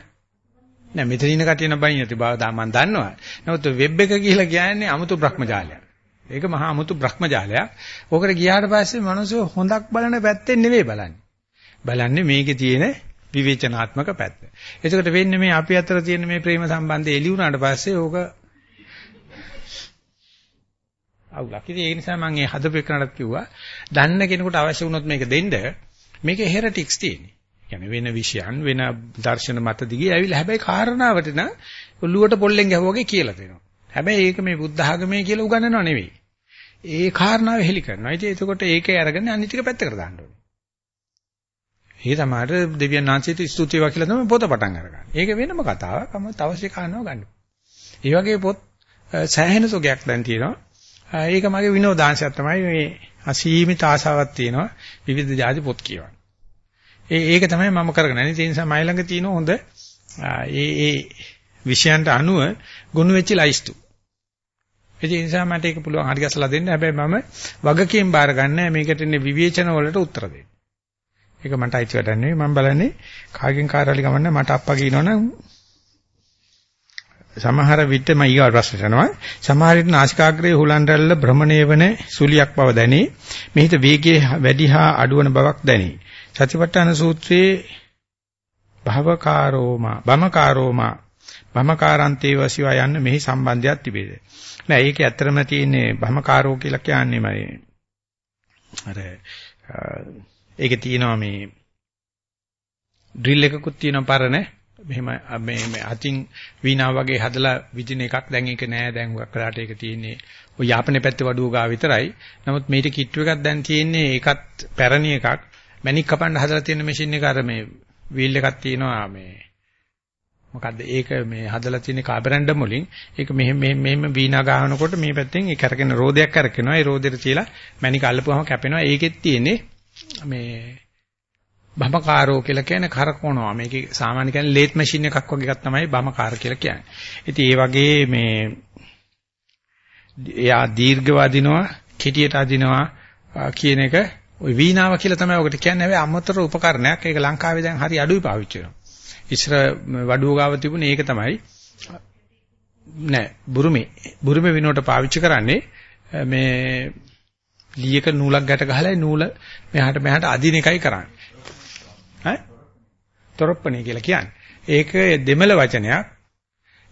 නෑ මෙතන ඉන්න කටියන බයින් යති බව මම දන්නවා. නමුත් වෙබ් එක කියලා කියන්නේ 아무තු භ්‍රමජාලයක්. ඒක මහා 아무තු භ්‍රමජාලයක්. ඕකට ගියාට පස්සේ මිනිස්සු හොඳක් බලන පැත්තෙන් නෙවෙයි බලන්නේ. බලන්නේ මේකේ තියෙන විවේචනාත්මක පැත්ත. එතකොට වෙන්නේ මේ අපි අතර තියෙන මේ ප්‍රේම සම්බන්ධය එළි වුණාට පස්සේ ඕක අවුලක්. ඉතින් ඒ නිසා මම ඒ හදපු එකනට කිව්වා, දන්න කෙනෙකුට අවශ්‍ය වුණොත් මේක දෙන්න. මේකේ හෙරටික්ස් තියෙන්නේ. කියන්නේ වෙන විෂයන් වෙන දර්ශන මත දිගේ ඇවිල්ලා හැබැයි කාරණාවට න ඔළුවට පොල්ලෙන් ගැහුවා වගේ කියලා දෙනවා. හැබැයි ඒක මේ බුද්ධ ආගමේ කියලා උගන්වනව නෙවෙයි. ඒ කාරණාව හෙලි කරනවා. ඉතින් එතකොට ඒකේ අරගෙන අනිත් ටික පැත්තකට දාන්න ඕනේ. ඒ තමයි දෙවියන් වහන්සේට ස්තුති වේවා කියලා තමයි පොත පටන් අරගන්නේ. ඒක වෙනම කතාවක්. අමත් අවශ්‍ය කාරණාව ගන්න. ඒ වගේ පොත් සෑහෙන සොගයක් දැන් තියෙනවා. ඒක මගේ විනෝදාංශයක් තමයි මේ අසීමිත ආශාවක් තියෙනවා විවිධ ಜಾති පොත් කියවන්න. ඒ ඒක තමයි මම කරගෙන යන්නේ. ඒ නිසා මයි ළඟ තියෙන හොඳ ඒ ඒ විෂයන්ට අනුව ගොනු වෙච්ච ලයිස්තු. ඒ නිසා මට ඒක පුළුවන් හරි ගැසලා දෙන්න. හැබැයි මම වගකීම් බාර ගන්න මේකට ඉන්නේ විවේචන වලට උත්තර දෙන්න. ඒක මට අයිති වැඩක් නෙවෙයි. මම බලන්නේ කාගෙන් කාර්යාලි ගමන්න මට අප්පා කියනවනම් සමහර විට මම ඊගා ප්‍රශ්න කරනවා. සමහර විට නාසිකාග්‍රයේ හුලන් රැල්ල භ්‍රමණය වන සුලියක් බව දැනේ. මෙහිත වේගයේ වැඩි හා අඩුවන බවක් දැනේ. සතිපට්ඨාන සූත්‍රයේ භවකාරෝමා බමකාරෝමා බමකාරන්තේ වසිවා යන්න මෙහි සම්බන්ධයක් තිබේද? නෑ ඒක ඇත්තටම තියෙන්නේ බමකාරෝ කියලා කියන්නේ මම. අර ඒකේ තියෙනවා මේ ඩ්‍රිල් එකකුත් තියෙනවා පරණ. මෙහෙම මේ මේ අතින් වීණා වගේ හදලා විදින එකක්. දැන් ඒක නෑ. දැන් වක්කලාට ඒක තියෙන්නේ ඔය යාපනයේ පැත්තේ වඩුව ගා විතරයි. නමුත් මේට කිට්ටු එකක් දැන් තියෙන්නේ ඒකත් පැරණි එකක්. මැණික් කපන්න හදලා තියෙන මැෂින් එක අර මේ වීල් එකක් තියෙනවා මේ මොකද්ද? ඒක මේ හදලා තියෙන කාබරැන්ඩම් වලින් ඒක මෙහෙම මෙහෙම මෙහෙම වීණා ගහනකොට මේ පැත්තෙන් ඒ කරගෙන රෝදයක් කරකිනවා ඒ රෝදෙට තියලා මැණික අල්ලපුවම කැපෙනවා. ඒකෙත් තියෙන්නේ මේ බමකාරෝ කියලා කියන්නේ කරකවනවා. මේකේ සාමාන්‍ය කියන්නේ ලේත් මැෂින් එකක් වගේ එකක් තමයි බමකාර කියලා කියන්නේ. ඉතින් ඒ වගේ මේ එයා දීර්ඝව අදිනවා කෙටියට අදිනවා කියන එක ওই වීණාව කියලා තමයි ඔකට කියන්නේ හැබැයි අමතර උපකරණයක් ඒක ලංකාවේ දැන් හරි අඩුයි පාවිච්චි කරනවා ඉස්සර වඩුව ගාව තිබුණේ ඒක තමයි. නෑ බුරුමේ බුරුමේ විනෝඩ පාවිච්චි කරන්නේ මේ ලීයක නූලක් ගැට ගහලා නූල මෙහාට මෙහාට අදින එකයි කරන්නේ. ඈ? තොරප්පණේ කියලා කියන්නේ. ඒක දෙමළ වචනයක්.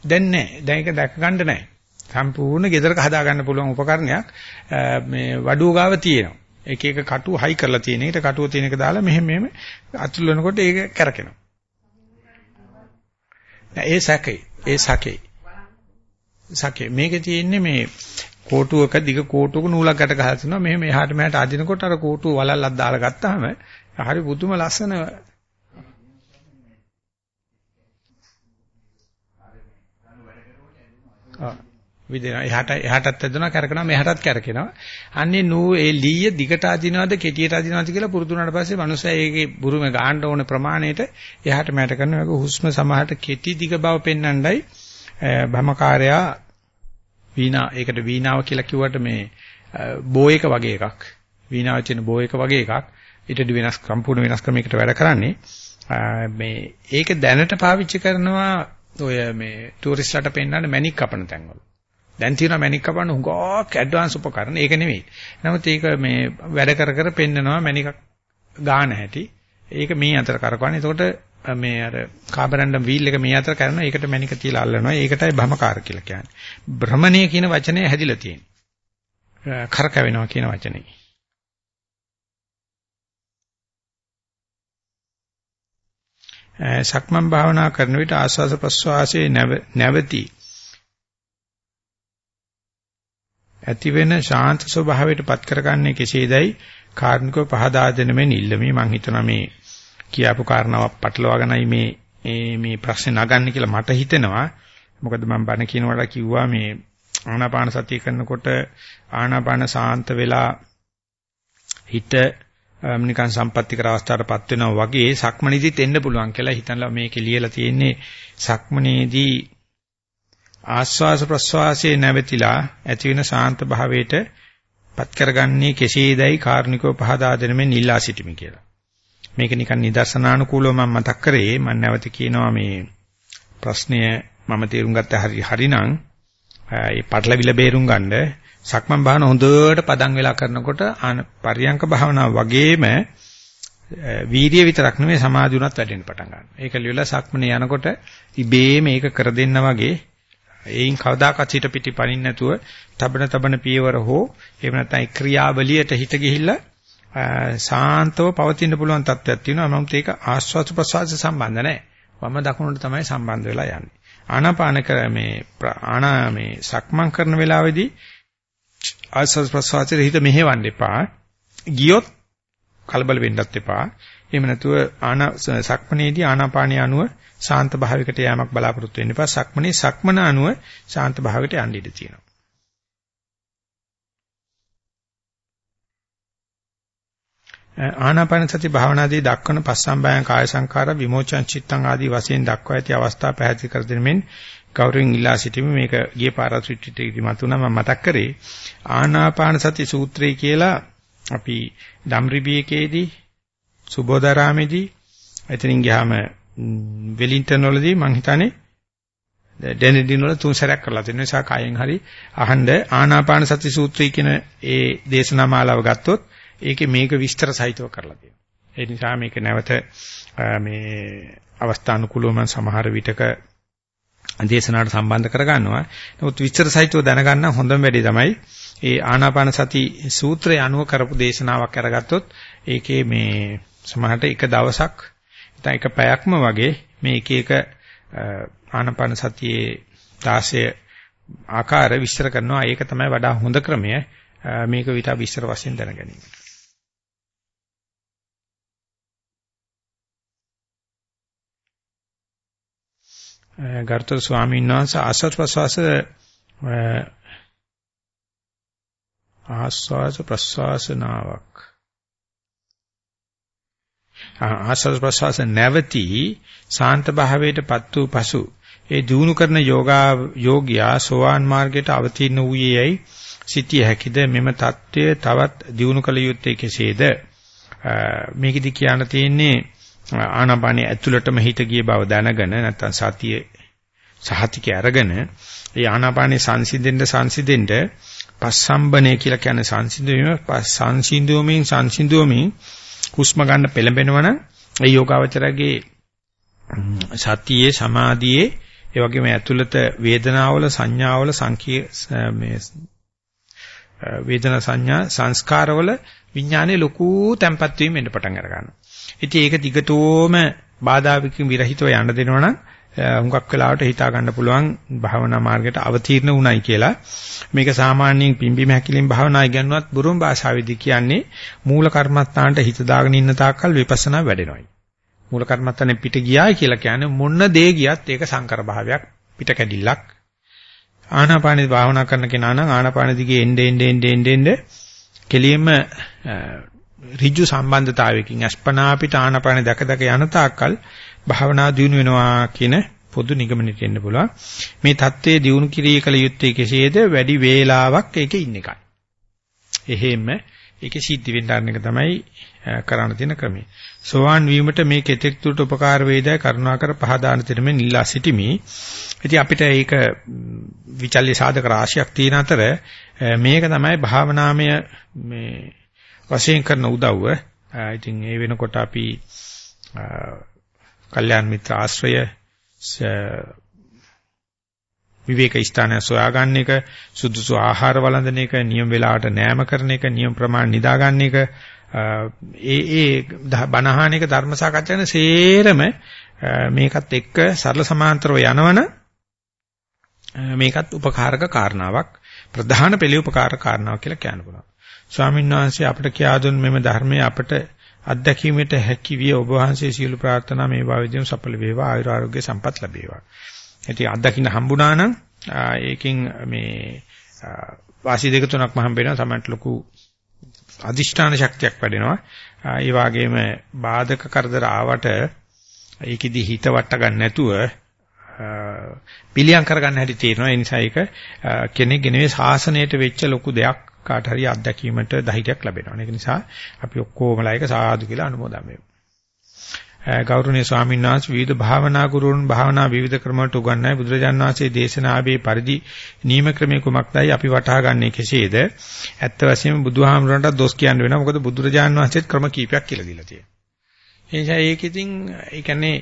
දැන් නෑ. දැන් ඒක දැක ගන්න නෑ. සම්පූර්ණ ගෙදරක හදා ගන්න පුළුවන් උපකරණයක් මේ වඩුව ගාව තියෙනවා. එක එක කටු හයි කරලා තියෙන. ඊට කටුව තියෙන එක දාලා මෙහෙම මෙහෙම අතුල් වෙනකොට ඒක කැරකෙනවා. ඒ සැකේ. ඒ සැකේ. සැකේ. මේකේ තියෙන්නේ මේ කෝටුවක දිග කෝටුවක නූලක් ගැට ගහලා තිනවා. මෙහෙම එහාට මෙහාට අදිනකොට අර කෝටුව වලල්ලක් දාලා ගත්තාම හරි පුදුම ලස්සන විදින එහාට එහාටත් ඇදෙනවා කරකනවා මෙහාටත් කරකිනවා. අන්නේ නූ ඒ ලීය දිගට අදිනවද කෙටියට අදිනවද කියලා පුරුදු වුණාට පස්සේ මනුස්සයා ඒකේ බුරුම ගාන්න ඕන ප්‍රමාණයට එහාට මෙහාට කරන එක හුස්ම සමහරට කෙටි දිග බව පෙන්වන්නයි භමකාරයා වීණා ඒකට වීණාව කියලා කිව්වට මේ බෝ එක වගේ එකක්. වීණාව කියන බෝ එක වගේ එකක්. ඊට වෙනස් සම්පූර්ණ වෙනස් ක්‍රමයකට වැඩ කරන්නේ. මේ ඒක දැනට පාවිච්චි කරනවා ඔය මේ ටූරිස්ට්ලාට පෙන්වන්න මැණික් කපන තැන්වල. දැන් තියෙනවා මැණික් කපන්න හුඟක් ඇඩ්වාන්ස් උපකරණ. ඒක නෙවෙයි. නමුත් ඒක මේ වැඩ කර කර පෙන්නනවා මැණිකක් ගාන හැටි. ඒක මේ අතර කරකවන්නේ. එතකොට මේ අර කාබරන්ඩම් වීල් එක මේ අතර කරනවා. ඒකට මැණික තියලා අල්ලනවා. ඒකටයි භමකාර කියලා කියන්නේ. භ්‍රමණය කියන වචනේ හැදිලා තියෙන්නේ. කරකවෙනවා කියන වචනේ. සක්මන් භාවනා කරන විට ආස්වාස ප්‍රස්වාසයේ නැවති ඇතිවෙන ශාන්ත ස්වභාවයට පත් කරගන්නේ කෙසේදයි? කාර්නිකව පහදා දෙන මෙන් ඉල්ලමි මම හිතනවා මේ කියාපු කාරණාවක් පටලවාගෙනයි මේ මේ ප්‍රශ්නේ නගන්නේ කියලා මට හිතෙනවා. මොකද මම බණ කියනකොට කිව්වා මේ ආනාපාන සතිය කරනකොට ආනාපාන සාන්ත වෙලා හිත නිකන් සම්පත්‍ති කර අවස්ථාවටපත් වෙනවා වගේ සක්මණේදීත් එන්න පුළුවන් කියලා හිතනලා මේකේ ලියලා තියෙන්නේ සක්මණේදී ආස්වාස ප්‍රස්වාසයේ නැවතිලා ඇති වෙන ශාන්ත භාවයට පත් කරගන්නේ කෙසේදයි කාර්නිකව පහදා දෙන මේ නිලා සිටිමි කියලා. මේක නිකන් නිදර්ශනානුකූලව මම මතක් කරේ මම නැවත කියනවා මේ ප්‍රශ්නය මම තේරුම් ගත්ත හරි හරිනම් ඒ පටලවිල බේරුම් ගන්න සක්මන් භාවන හොඳට පදන් වෙලා කරනකොට පරියංක භාවනාව වගේම වීර්ය විතරක් නෙමෙයි සමාධි උනත් වැඩෙන්න පටන් ගන්නවා. ඒක ලියලා සක්මනේ යනකොට ඉබේ මේක කර දෙන්න වගේ ඒයින් කවදාකවත් හිත පිටි පනින්න නැතුව තබන තබන පියවර හෝ එහෙම නැත්නම් ක්‍රියාවලියට හිත ගිහිල්ලා සාන්තව පවතින්න පුළුවන් තත්ත්වයක් තියෙනවා. නමුත් ඒක ආස්වාද ප්‍රසවාස සම්බන්ධ නැහැ. වම දකුණට තමයි සම්බන්ධ වෙලා යන්නේ. ආනාපාන කර මේ ආනා මේ සක්මන් කරන වෙලාවේදී ආස්වාද ප්‍රසවාසයේ හිත මෙහෙවන්න එපා. ගියොත් කලබල වෙන්නත් එපා. එහෙම නැතුව ආනා සක්මනේදී ආනාපානිය අනුව ශාන්ත භාවයකට යෑමක් බලාපොරොත්තු වෙන්න එපා. සක්මනේ සක්මන අනුව ශාන්ත භාවයකට යන්න ඉඩ තියෙනවා. ආනාපාන සති භාවනාදී දක්වන පස්සම්බයං කාය සංඛාර විමෝචන චිත්තං ආදී වශයෙන් දක්වා ඇති අවස්ථා පැහැදිලි කර දෙමින් ගෞරවයෙන් ඉල්ලා සිටිමි මේක ගිය පාරාසිටිටේදී මතුණා මම මතක් කරේ ආනාපාන සති සූත්‍රය කියලා අපි ධම්රිබියකේදී සුබෝධාරාමේදී එතනින් ගියාම වෙලින්ටන් වලදී මං හිතන්නේ ඩෙනෙඩින් වල තුන් සැරයක් කරලා තියෙන නිසා කයෙන් හරි අහන්න ආනාපාන සති සූත්‍රය කියන ඒ දේශනා මාලාව ගත්තොත් ඒකේ මේක විස්තර සහිතව කරලා තියෙනවා. ඒ නිසා මේක නැවත මේ අවස්ථානුකූලව මම සමහර විටක දේශනාවට සම්බන්ධ කරගන්නවා. නමුත් විස්තර සහිතව දැනගන්න හොඳම වැඩේ තමයි ඒ ආනාපාන සති සූත්‍රය අනුව කරපු දේශනාවක් අරගත්තොත් ඒකේ මේ සමහරට එක දවසක් නැත්නම් එක පැයක්ම වගේ මේ එක එක ආනපන සතියේ 16 ආකාර විස්තර කරනවා. ඒක තමයි වඩා හොඳ ක්‍රමය. මේක විතර විස්තර වශයෙන් දැන ගැනීමට. ගරුතර ස්වාමීන් වහන්සේ ආස්වාද ප්‍රසවාස ආස්වාද ප්‍රසවාසනාවක් ආස්වාද ප්‍රසවාස නැවති සාන්ත භාවයටපත් වූ පසු ඒ දිනු කරන යෝගා යෝගියා සෝවාන් මාර්ගයට අවතීන වූයේයි සිටිය හැකිද? මෙම தত্ত্বය තවත් දිනු කළ යුත්තේ කෙසේද? මේකෙදි කියන්න තියෙන්නේ ආනාපානයේ ඇතුළටම හිත ගිය බව දැනගෙන නැත්නම් සතිය සහතික අරගෙන ඒ ආනාපානයේ සංසිඳෙන්න සංසිඳෙන්න පස්සම්බනේ කියලා කියන්නේ සංසිඳුවීම සංසිඳුවමින් සංසිඳුවමින් හුස්ම ගන්න පෙළඹෙනවනම් ඒ යෝගාවචරගේ සතියේ සමාධියේ ඒ වගේම ඇතුළත වේදනාවල සංඥාවල සංකී මේ වේදනා සංඥා සංස්කාරවල විඥානයේ ලොකු තැම්පත් වීම එන්න පටන් අර ගන්නවා. ඉතින් ඒක දිගටම බාධාවිකින් විරහිතව යන්න දෙනවනම් හුඟක් වෙලාවට හිතා ගන්න පුළුවන් භාවනා මාර්ගයට අවතීර්ණ වුණයි කියලා. මේක සාමාන්‍යයෙන් පිම්බීම හැකිලින් භාවනා ඉගෙනුවත් බුරුම් භාෂාවේදී කියන්නේ මූල කර්මස්ථානට හිත දාගෙන ඉන්න තාක්කල් විපස්සනා වැඩෙනවයි. මූල කර්මස්ථානේ පිට ගියායි කියලා කියන්නේ මොන දේ ගියත් ඒක සංකර භාවයක් පිට කැඩිල්ලක්. ආනාපානෙ භාවනා කරන කෙනා නම් ආනාපාන දිගේ එnde ende ende ende ende කෙලියෙම ඍජු සම්බන්ධතාවයකින් අස්පනා අපිට ආනපාන දැක දැක යන තාක්කල් භාවනා දියුණු වෙනවා කියන පොදු නිගමනයට එන්න පුළුවන්. මේ தત્ත්වයේ දියුණු කිරීම කල යුත්තේ කෙසේද? වැඩි වේලාවක් ඒකේ ඉන්න එකයි. එහෙම ඒකේ සිද්ධ වෙන්න එක තමයි කරන්න තියෙන ක්‍රමය. සෝවාන් වීමට මේ කෙතෙක් දුරට උපකාර වේදයි කරුණාකර පහදාන දෙනමින් ඉල්ලා සිටිමි. ඉතින් අපිට ඒක විචල්්‍ය සාධක රාශියක් තියෙන අතර මේක තමයි භාවනාමය මේ වශයෙන් කරන උදව්ව. ඉතින් ඒ වෙනකොට අපි කල්යාණ මිත්‍ර ආශ්‍රය විවේක ස්ථානය සොයාගන්න එක සුදුසු ආහාර වළඳන එක නියම වෙලාවට නෑම කරන එක නියම ප්‍රමාණ නිදා ගන්න එක ඒ ඒ බණහාන එක ධර්ම සාකච්ඡාන සේරම මේකත් එක්ක සරල සමාන්තරව යනවන මේකත් උපකාරක කාරණාවක් ප්‍රධාන පෙළේ උපකාරක කාරණාවක් කියලා කියන්න පුළුවන්. ස්වාමීන් වහන්සේ අපට කියා දුන් මෙම ධර්මයේ අපට අත්දැකීමට හැකි විය ඔබ වහන්සේ සියලු ප්‍රාර්ථනා මේ භාවිතයෙන් සඵල වේවා ආයුර ආරෝග්‍ය සම්පත් ලැබේවා. ඉතින් අත්දකින්න හම්බුණා නම් ඒකෙන් මේ වාසි දෙක තුනක්ම හම්බ වෙනවා සමහරට ලොකු අදිෂ්ඨාන ශක්තියක් වැඩෙනවා. ඒ වගේම බාධක කරදර ආවට ඒකෙදි හිත වට ගන්න නැතුව පිළියම් කරගන්න හැටි තියෙනවා. ඒ නිසා ඒක කෙනෙක් ගෙනේ ශාසනයට වෙච්ච ලොකු දෙයක් කාට හරි අත්දැකීමට ධෛර්යයක් ලැබෙනවා. ඒක නිසා අපි ඔක්කොමලා ඒක සාදු කියලා අනුමෝදන් වෙමු. ගෞරවනීය ස්වාමීන් වහන්සේ විවිධ භාවනා ගුරුන් භාවනා විවිධ ක්‍රමවලට උගන්වයි බුදුරජාණන් වහන්සේ දේශනාවේ පරිදි නියම ක්‍රමයේ කුමක්දයි අපි වටහා ගන්නේ කෙසේද? ඇත්ත වශයෙන්ම බුදුහාමුදුරන්ට දොස් කියන්න වෙනවා. මොකද බුදුරජාණන් වහන්සේත් ක්‍රම කීපයක් කියලා දීලා තියෙනවා. ඒ නිසා ඒක ඉතින් ඒ කියන්නේ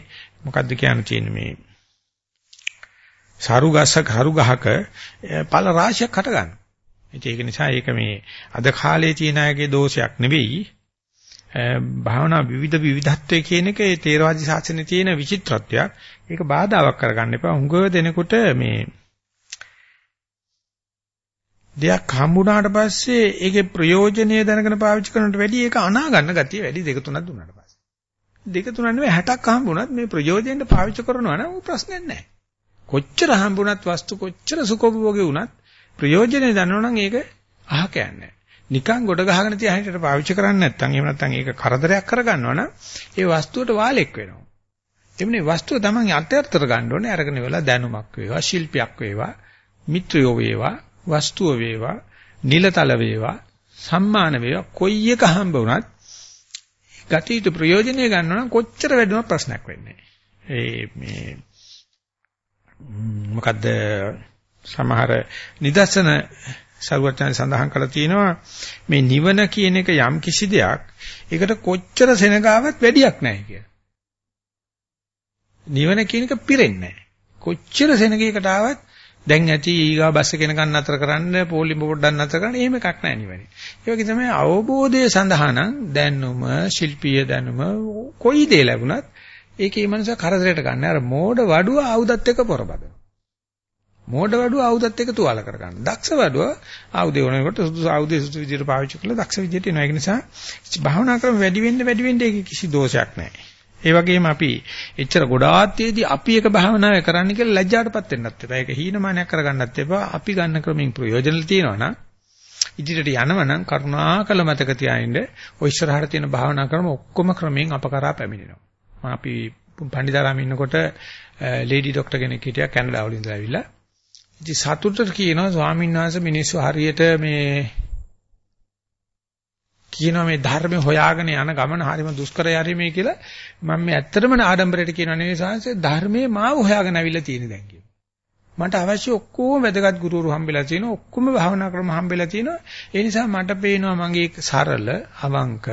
මොකද්ද කියන්න තියෙන්නේ මේ සරු ගසක හරු ගහක පළ රාශියක් හට ගන්නවා. ඒක නිසා ඒක මේ අද කාලේ තියෙන අයගේ දෝෂයක් නෙවෙයි. භාවනා විවිධ විවිධත්වයේ කියන එක ඒ තේරවාදී ශාසනයේ තියෙන විචිත්‍රත්වයක්. ඒක බාධාවක් කරගන්න එපා. හුඟ දෙනකොට මේ දෙයක් හම්බුණාට පස්සේ ඒකේ ප්‍රයෝජනීය දැනගෙන පාවිච්චි කරනට වැඩිය ඒක අනා ගන්න ගතිය වැඩි දෙක තුනක් දුන්නාට පස්සේ. දෙක තුනක් නෙවෙයි 60ක් හම්බුණත් මේ ප්‍රයෝජනෙට පාවිච්චි කරනවා නම් ප්‍රශ්නයක් නැහැ. කොච්චර හම්බුණත් වස්තු කොච්චර සුඛෝපභෝගී වුණත් ප්‍රයෝජනෙ දන්නවනම් ඒක අහක යන්නේ නිකන් ගොඩ ගහගෙන තියා හිතට පාවිච්චි කරන්නේ නැත්නම් එහෙම නැත්නම් ඒක කරදරයක් කරගන්නවනම් ඒ වස්තුවට වාලෙක් වෙනවා. එමුනේ වස්තුව තමයි අත්‍යර්ථර ගන්න ඕනේ අරගෙන වෙලා දැනුමක් වේවා ශිල්පයක් වේවා මිත්‍රයෝ වේවා වස්තුව වේවා නිලතල වේවා සම්මාන වේවා කොයි එක හම්බ වුණත් ගතියට ප්‍රයෝජනෙ ගන්නවා නම් කොච්චර වැඩිම ප්‍රශ්නයක් වෙන්නේ. ඒ මේ මොකද්ද සමහර නිදර්ශන සරුවචන සඳහන් කරලා තියෙනවා මේ නිවන කියන එක යම් කිසි දෙයක් ඒකට කොච්චර සෙනගාවක් වැඩියක් නැහැ කියලා. නිවන කියන එක පිරෙන්නේ නැහැ. කොච්චර සෙනගයකට ආවත් දැන් ඇති ඊගා බස් එක එනකන් නතර කරන්න පොලිම පොඩ්ඩක් නතර කරන්න එහෙම එකක් නැහැ නිවනේ. ඒ වගේ තමයි අවබෝධය සඳහා නම් දැනුම ශිල්පීය දැනුම කොයි දේ ලැබුණත් ඒකේ මනස කරදරයට ගන්න. අර මෝඩ වඩුව ආයුධත් එක්ක පොරබද. මෝඩ වඩුව ආයුධත් එක්ක තුවාල කරගන්න. දක්ෂ වඩුව ආයුධය වුණාට සුදුසු ආයුධය සුදුසු විදිහට පාවිච්චි කළා දක්ෂ විදිහට එනවා. ඒක නිසා භාවනා ක්‍රම වැඩි වෙන්න වැඩි වෙන්න ඒක කිසි දෝෂයක් නැහැ. ඒ වගේම අපි එච්චර ගොඩාක් තියදී අපි එක භාවනාවේ කරන්න කියලා ලැජ්ජාටපත් වෙන්නත් එපා. ඒක හීනමානයක් කරගන්නත් එපා. අපි ගන්න ක්‍රමෙන් ප්‍රයෝජන තියෙනවා නම් ඉදිරියට යනවනම් කරුණාකල මතක තියාගන්න ඔය ඉස්සරහට තියෙන භාවනා ක්‍රම ඔක්කොම ක්‍රමෙන් අප කරා පැමිණෙනවා. අපි පණ්ඩිතාරාමේ ඉන්නකොට ලේඩි ડોක්ටර් කෙනෙක් හිටියා කැනඩාව වලින් ඉඳලා ඇවිල්ලා. ඉතින් සතුටට කියනවා ස්වාමීන් වහන්සේ මිනිස්සු හරියට මේ කියනවා මේ ධර්ම හොයාගෙන යන ගමන හරිම දුෂ්කර යරීමේ කියලා මම මේ ඇත්තටම ආඩම්බරයට කියනවා නෙවෙයි සාංශේ ධර්මයේ මාව හොයාගෙන අවිල්ලා තියෙන දැන් කියනවා. මට අවශ්‍ය ඔක්කොම වැදගත් ගුරුවරු හම්බෙලා තියෙනවා ඔක්කොම භාවනා ක්‍රම හම්බෙලා තියෙනවා ඒ නිසා මට පේනවා මගේ සරල අවංක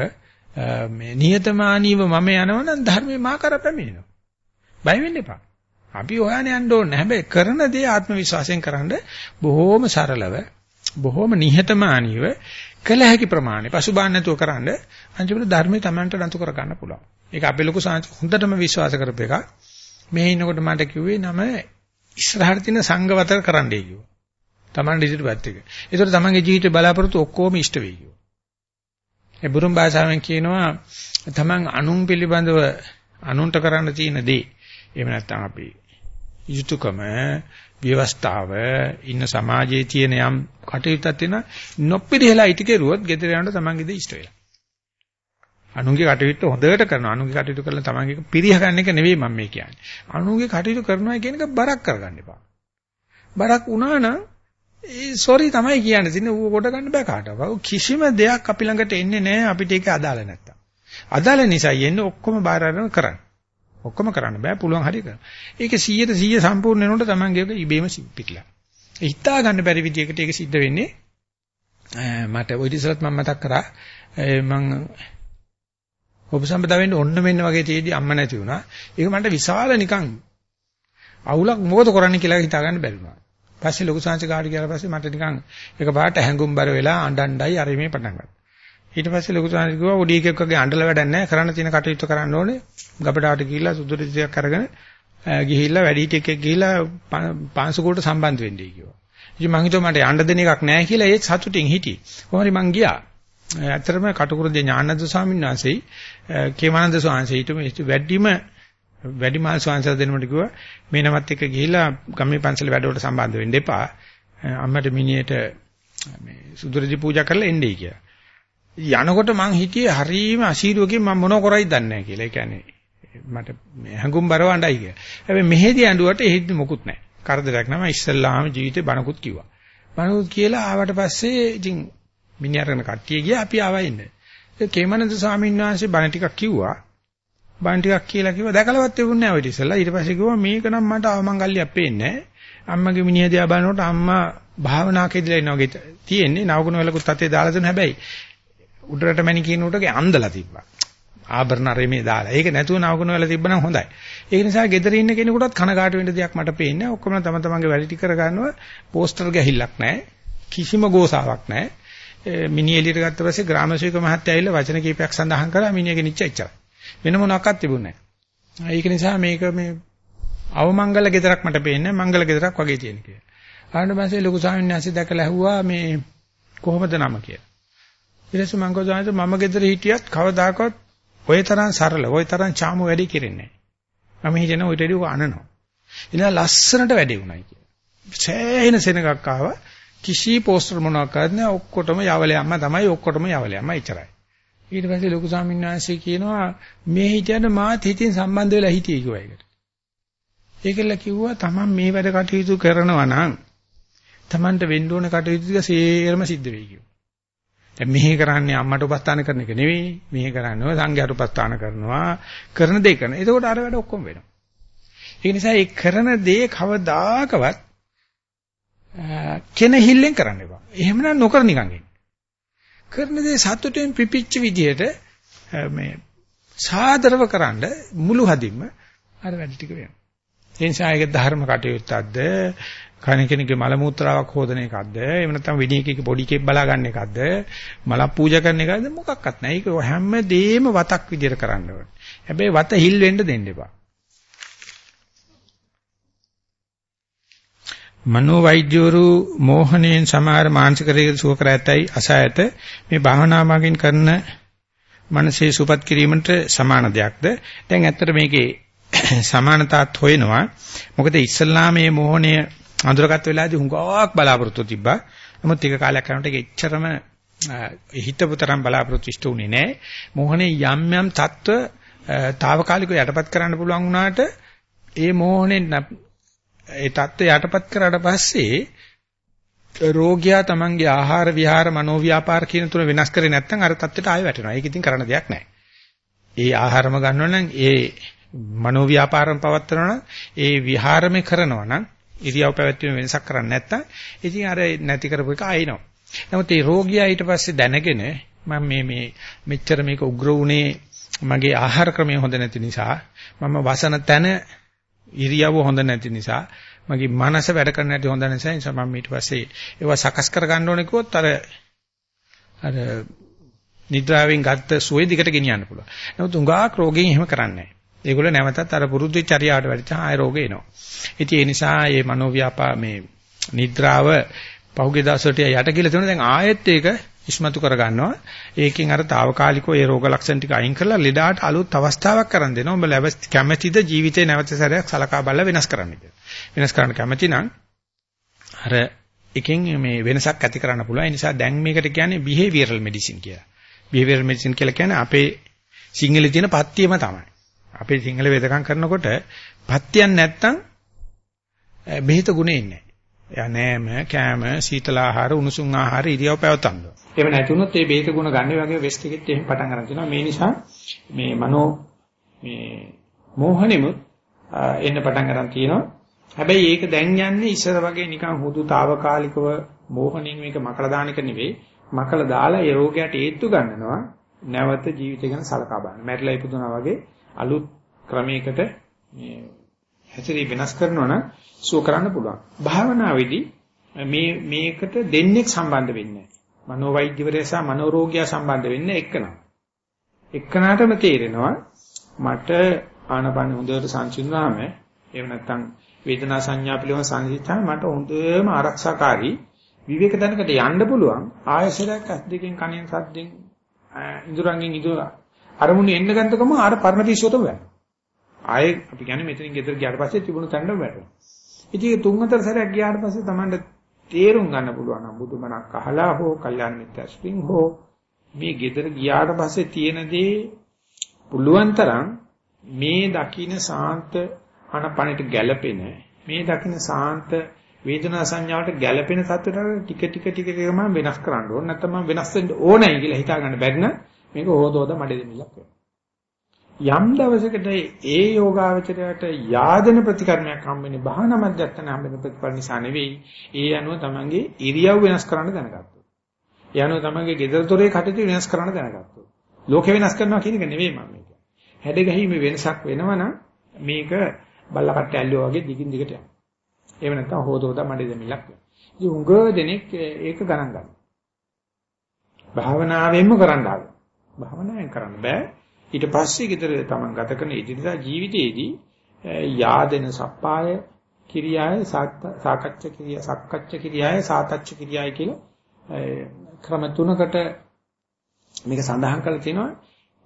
මේ නියතමානීව මම යනවනම් ධර්මයේ මා කර පැමිණෙනවා. බය වෙන්න එපා. අපි හොයන්න යන්න ඕනේ. හැබැයි කරන දේ ආත්ම විශ්වාසයෙන් කරන්න බොහෝම සරලව බොහෝම නිහතමානීව කළ හැකි ප්‍රමාණය පසුබාහන්න නැතුව කරන්න අන්තිමට ධර්මයේ Tamanට නතු කර ගන්න පුළුවන්. ඒක අපේ ලොකු හොඳටම විශ්වාස කරපු එකක්. මෙහි ඉන්නකොට මට කිව්වේ නම ඉස්සරහට තියෙන සංඝවතර කරන්නයි කිව්වා. Taman ඉදිරියපත් එක. ඒතකොට Tamanගේ ජීවිතේ බලාපොරොත්තු ඔක්කොම ඉෂ්ට වෙයි කිව්වා. ඒ බුරුම් භාෂාවෙන් කියනවා Taman අනුන් පිළිබඳව අනුන්ට කරන්න තියෙන දේ. එහෙම නැත්නම් අපි යුතුයකම ව්‍යවස්ථාව ඉන්න සමාජයේ තියෙන යම් කටයුත්තක් තියෙන නොපිරිහෙලා ඉටි කෙරුවොත් ගෙදර යනකොට තමන්ගේද ඉෂ්ට වෙලා. අනුන්ගේ කටයුත්ත හොඳට කරනවා. අනුන්ගේ කටයුතු කරලා තමන්ගේ පිරිහ ගන්න එක නෙවෙයි මම මේ කියන්නේ. අනුන්ගේ කටයුතු කරනවා කියන එක බරක් කරගන්න එපා. බරක් වුණා නම් ඒ සෝරි තමයි කියන්නේ. ඉතින් ඌ කොට ගන්න බෑ කාටවත්. කිසිම දෙයක් අපි ළඟට එන්නේ නැහැ අපිට ඒක අදාළ නැත්තම්. අදාළ නිසා යන්නේ ඔක්කොම බාර අරගෙන කරන්නේ. ඔක්කොම කරන්න බෑ පුළුවන් හරිය කරන්න. ඒක 100ට 100 සම්පූර්ණ වෙනකොට තමන්ගේ ඒක ඉබේම පිටලා. ඒ හිතා ගන්න බැරි විදියකට ඒක සිද්ධ වෙන්නේ මට ওই ඉස්සරත් මම මතක් කරා මම ඔබ සම්පදා වෙන්න ඔන්න මෙන්න වගේ තියේදී අම්ම නැති වුණා. ඒක මට විශාල නිකන් අවුලක් මොකද කරන්නේ කියලා හිතා ගන්න බැරි වුණා. පස්සේ ලොකු සංච කාඩ් ගියාට පස්සේ මට නිකන් එක පාට හැංගුම්බර වෙලා අඬණ්ඩයි අර මේ පටන් ගත්තා. ඊට පස්සේ ලොකු සාහිත්‍ය කිව්වා පොඩි එකෙක් වගේ අඬල වැඩක් නැහැ කරන්න තියෙන කටයුතු කරන්න ඕනේ ගබඩාවට ගිහිල්ලා සුදුරු ටිකක් අරගෙන ගිහිල්ලා වැඩි ටිකෙක් ගිහිල්ලා පාංශුකෝට සම්බන්ධ වෙන්නයි කිව්වා. ඉතින් මං හිතුවා මට යන්න දෙන එකක් නැහැ කියලා ඒ සතුටින් හිටියේ. කොහොමද මං ගියා. ඇත්තටම කටුකුරුදී ඥානන්ද ස්වාමීන් වහන්සේ කේමානන්ද ස්වාමීන් වහන්සේ වැඩිම වැඩිමාල් ස්වාමීන් දෙන්නට කිව්වා මේ නමත් එක්ක ගිහිල්ලා ගම්මේ පන්සල වැඩවලට සම්බන්ධ වෙන්න එපා. අම්මට මිනියට මේ සුදුරදි පූජා කරලා එන්නයි කියලා. යනකොට මං හිතියේ හරීම අසීරුවකින් මම මොනව කරයිද දන්නේ නැහැ කියලා. ඒ කියන්නේ මට හැඟුම් බරව අඬයි කියලා. හැබැයි මෙහෙදි ඇඬුවට එහෙදි මොකුත් නැහැ. කරදරයක් නම ඉස්සල්ලාම ජීවිතේ බණකුත් කිව්වා. බණකුත් කියලා ආවට පස්සේ ඉතින් මිනිහරන කට්ටිය ගියා අපි ආවා ඉන්නේ. ඒ කේමනන්ද ස්වාමීන් වහන්සේ බණ ටිකක් කිව්වා. බණ ටිකක් කියලා කිව්වා දැකලවත් තිබුණේ නැහැ ඔය ඉස්සල්ලා. ඊට පස්සේ කිව්වා මේක නම් මට අවමංගල්‍යයක් පේන්නේ නැහැ. අම්මගේ මිනිහ දිහා බලනකොට අම්මා භාවනා කෙදලා ඉන්නවා වගේ තියෙන්නේ. නවගුණ වලකුත් අතේ දාලා දෙන හැබැයි උඩරට මැණි කියන උටගේ අන්දලා තිබ්බා. ආභරණ රෙමේ දාලා. ඒක නැතුව නවගුණ වල තිබ්බනම් හොඳයි. ඒ නිසා ගෙදර ඉන්න කෙනෙකුටත් කනකාට වෙන්න දෙයක් මට පේන්නේ නැහැ. ඔක්කොම තම තමන්ගේ වැඩ ටික කරගන්නවා. පෝස්ටර් ගහිල්ලක් නැහැ. කිසිම ගෝසාවක් නැහැ. මිනි එළියට ගත්ත පස්සේ ග්‍රාමසේවක මහත්තයා ඇවිල්ලා වචන කීපයක් සඳහන් කරා මිනිහගේ නිච්ච ඉච්චරයි. වෙන මොනක්වත් තිබුණේ නැහැ. ඒක නිසා මේක මේ අවමංගල ගෙදරක් මට පේන්නේ මංගල ගෙදරක් වගේ තියෙන කියලා. ආන්න පස්සේ ලොකු ස්වාමීන් වහන්සේ දැකලා ඇහුවා මේ කොහොමද නම කියලා. ඊට පස්සේ මං කෝසාන්ත මම ගෙදර හිටියත් කවදාකවත් ওই තරම් සරල ওই තරම් චාමු වැඩි කෙරෙන්නේ නැහැ. මම හිතන ඔය ටෙඩිය අනනවා. ඉතින් ලස්සනට වැඩි වුණයි කියලා. සෑහෙන සෙනගක් ආවා. කිසි පෝස්ටර් මොනවක් කරත් නෑ ඔක්කොටම යවලේ අම්මා තමයි ඔක්කොටම යවලේ අම්මා එච්චරයි. ඊට පස්සේ ලොකු ස්වාමීන් වහන්සේ කියනවා මේ හිටියන මාත් හිතින් සම්බන්ධ වෙලා හිටියේ කිව්වා ඒකට. ඒකල කිව්වා තමන් මේ වැඩ කටයුතු කරනවා නම් තමන්ට වෙන්න ඕන කටයුතු ටික සේරම සිද්ධ වෙයි කිව්වා. දැන් මෙහෙ කරන්නේ අම්මට උපස්ථාන කරන එක නෙවෙයි. මෙහෙ කරන්නේ සංඝයාට උපස්ථාන කරනවා. කරන දේ කරන. එතකොට අර වැඩ ඔක්කොම වෙනවා. ඒ නිසා ඒ කරන දේ කවදාකවත් කෙනහිල්ලෙන් කරන්න එපා. එහෙමනම් නොකර නිකන් ඉන්න. කරන දේ සතුටෙන් පිපිච්ච විදියට මේ සාදරව කරන්න මුළු හදින්ම අර වැඩ ටික වෙනවා. ඒ නිසා ඒක ධර්ම කටයුත්තක්ද කන කෙනෙක්ගේ මල මූත්‍රාවක් හොදන එකක්ද එහෙම නැත්නම් විණියකගේ පොඩි කෙක් බලා ගන්න එකක්ද මලක් පූජා කරන එකක්ද මොකක්වත් නැහැ. ඒක හැමදේම වතක් විදියට කරන්න ඕනේ. හැබැයි වත හිල් වෙන්න දෙන්න එපා. මනෝ වෛද්‍යවරු මෝහණයෙන් සමහර මානසික රෝග සුව කර ඇතයි අසයත මේ භාවනා මාර්ගෙන් කරන මනසේ සුපත් කිරීමට සමාන දෙයක්ද දැන් ඇත්තට මේකේ *coughs* සමානතාවත් හොයනවා මොකද ඉස්ලාමයේ මෝහණය අඳුරගත් වෙලාවේදී හුඟාවක් බලාපොරොත්තු තිබ්බා. නමුත් ටික කාලයක් යනකොට ඒක එච්චරම හිතපු තරම් බලාපොරොත්තු ඉෂ්ට වුණේ නැහැ. මොහොනේ යම් යම් தত্ত্ব తాවකාලිකව යටපත් කරන්න පුළුවන් වුණාට ඒ මොහොනේ ඒ தত্ত্ব යටපත් කරාට පස්සේ රෝගියා තමන්ගේ ආහාර විහාර මනෝ ව්‍යාපාර කියන තුන වෙනස් කරේ නැත්නම් අර தත්ත්වයට ආයෙ වැටෙනවා. ඒක ඉතින් කරන්න දෙයක් නැහැ. ඒ ආහාරම ගන්නවා නම් ඒ මනෝ ව්‍යාපාරම් පවත්නවා නම් ඒ විහාරමේ කරනවා නම් ඉරියව් පැවැත්වීම වෙනසක් කරන්නේ නැත්නම් ඉතින් අර නැති කරපු එක ආයෙනවා. නමුත් මේ රෝගියා ඊට පස්සේ දැනගෙන මම මේ මේ මෙච්චර මේක උග්‍ර වුණේ මගේ ආහාර ක්‍රමය හොඳ නැති නිසා මම වසන තැන ඉරියව්ව හොඳ නැති නිසා මගේ මනස වැඩ කරන්න නැති හොඳ නිසා නිසා මම ඊට පස්සේ ඒවා සකස් කර ගන්න ඕනේ කිව්වොත් අර අර නිද්‍රාවෙන් ගත්ත සුවේ දිකට ගෙනියන්න පුළුවන්. නමුත් උඟාක් රෝගයෙන් එහෙම කරන්නේ නැහැ. ඒගොල්ලෝ නැවතත් අර පුරුදු චර්යාවට වැඩිචා ආය රෝගේ එනවා. ඉතින් ඒ නිසා මේ මනෝව්‍යාපා මේ නිද්‍රාව පහුගිය දවසට යට කියලා තියෙනවා. දැන් ආයෙත් ඒක ඉස්මතු කර ගන්නවා. ඒකෙන් අර తాවකාලිකව ඒ රෝග ලක්ෂණ ටික අයින් කරලා ලෙඩාට අලුත් අවස්ථාවක් කරන් දෙනවා. ඔබ ලැබ කැමැතිද ජීවිතේ නැවත සැරයක් සලකා බලලා වෙනස් කරන්න කියලා. වෙනස් කරන්න කැමැති නම් අර එකෙන් මේ වෙනසක් ඇති කරන්න පුළුවන්. ඒ නිසා දැන් මේකට කියන්නේ behavioral medicine කියලා. behavioral medicine කියලා කියන්නේ අපේ සිංහලේ තියෙන පත්තියම තමයි. අපේ සිංහල වේදකම් කරනකොට පත්තියක් නැත්තම් බෙහෙත ගුණේ නැහැ. එයා නෑම, කෑම, සීතල ආහාර, උණුසුම් ආහාර ඉරියව් පැවතන්න. එහෙම නැති වුණොත් මේ බෙහෙත ගුණ ගන්න වගේ වෙස්ට් එකෙත් එහෙම පටන් ගන්න තියෙනවා. මේ නිසා මේ මනෝ මේ මෝහණෙමුත් එන්න පටන් ගන්න තියෙනවා. හැබැයි ඒක දැන් යන්නේ ඉස්සර වගේ නිකන් හුදු తాවකාලිකව මෝහණින් මේක මකලා දාන එක නෙවෙයි. මකලා දාලා ඒ රෝගයට හේතු ගන්නනවා. නැවත ජීවිතය ගැන සලකා බලන්න. මැරිලා ඉපදුනා වගේ අලුත් ක්‍රමයකට මේ හැසිරී වෙනස් කරනවා නම් සුව කරන්න පුළුවන්. භාවනාවේදී මේ මේකට දෙන්නෙක් සම්බන්ධ වෙන්නේ නැහැ. මනෝවෛද්‍යවරයා සහ මනෝරෝගියා සම්බන්ධ වෙන්නේ එක්කනවා. එක්කනාටම තේරෙනවා මට ආනපන හොඳට සංසිඳුනාම එහෙම නැත්නම් වේදනා සංඥා පිළිබඳ සංසිද්ධා මට හොඳම ආරක්ෂාකාරී විවේක දැනකට යන්න පුළුවන් ආයශරයක් අස් දෙකෙන් කණෙන් සද්දෙන් ඉඳුරංගෙන් ඉඳුර අරමුණු එන්න ගන්නකම ආර පරණ පිස්සුවටම වැටෙනවා. ආයේ අපි කියන්නේ මෙතනින් ගෙදර ගියාට පස්සේ තිබුණු තැනම වැටෙනවා. ඉතින් තුන් හතර සැරයක් ගියාට පස්සේ Tamanට තේරුම් ගන්න පුළුවන් නම් බුදුමනක් අහලා හෝ කල්යාණ මිත්‍යාස්ත්‍රින් හෝ මේ ගෙදර ගියාට පස්සේ තියෙන දේ පුළුවන් තරම් මේ දකින්න සාන්ත අනපනට ගැළපෙන මේ දකින්න සාන්ත වේදනා සංඥාවට ගැළපෙන තත්ත්වයට ටික ටික ටික ටික මම වෙනස් කරන්න ඕන නැත්නම් මම වෙනස් වෙන්න ඕනයි කියලා හිතා ගන්න බැරි නම් මේක හොදෝද මඩේ දෙමිලක් වෙනවා යම් දවසකට ඒ යෝගාවචරයට යාදෙන ප්‍රතිකර්මයක් හම්බෙන්නේ බහන මැදත්තන හම්බෙන ප්‍රතිපල නිසා නෙවෙයි. ඒ අනුව තමන්ගේ ඉරියව් වෙනස් කරන්න දැනගත්තා. ඒ අනුව තමන්ගේ gedara dore කටයුතු වෙනස් කරන්න දැනගත්තා. ලෝකෙ වෙනස් කරනවා කියන එක නෙවෙයි මම කියන්නේ. හැඩ ගැහිමේ වෙනසක් වෙනවනම් මේක බල්ලකට ඇල්ලුවා වගේ දිගින් දිගට යනවා. එහෙම නැත්නම් හොදෝදා මඩේ දෙමිලක් වෙනවා. ඉතින් උඟ දෙනෙක් ඒක ගණන් ගන්නවා. භාවනාවෙන්ම කරන්න ආවා. භාවනාවෙන් කරන්න බෑ. ඊට පස්සේ ගෙදර තමන් ගත කරන ඉදිරියට ජීවිතයේදී යාදෙන සප්පාය කිරියාය සාකච්ඡා කිරියා සක්කච්ඡා කිරියාය සාතච්ඡ කිරියාය කියලා ක්‍රම තුනකට මේක සඳහන් කරලා තිනවා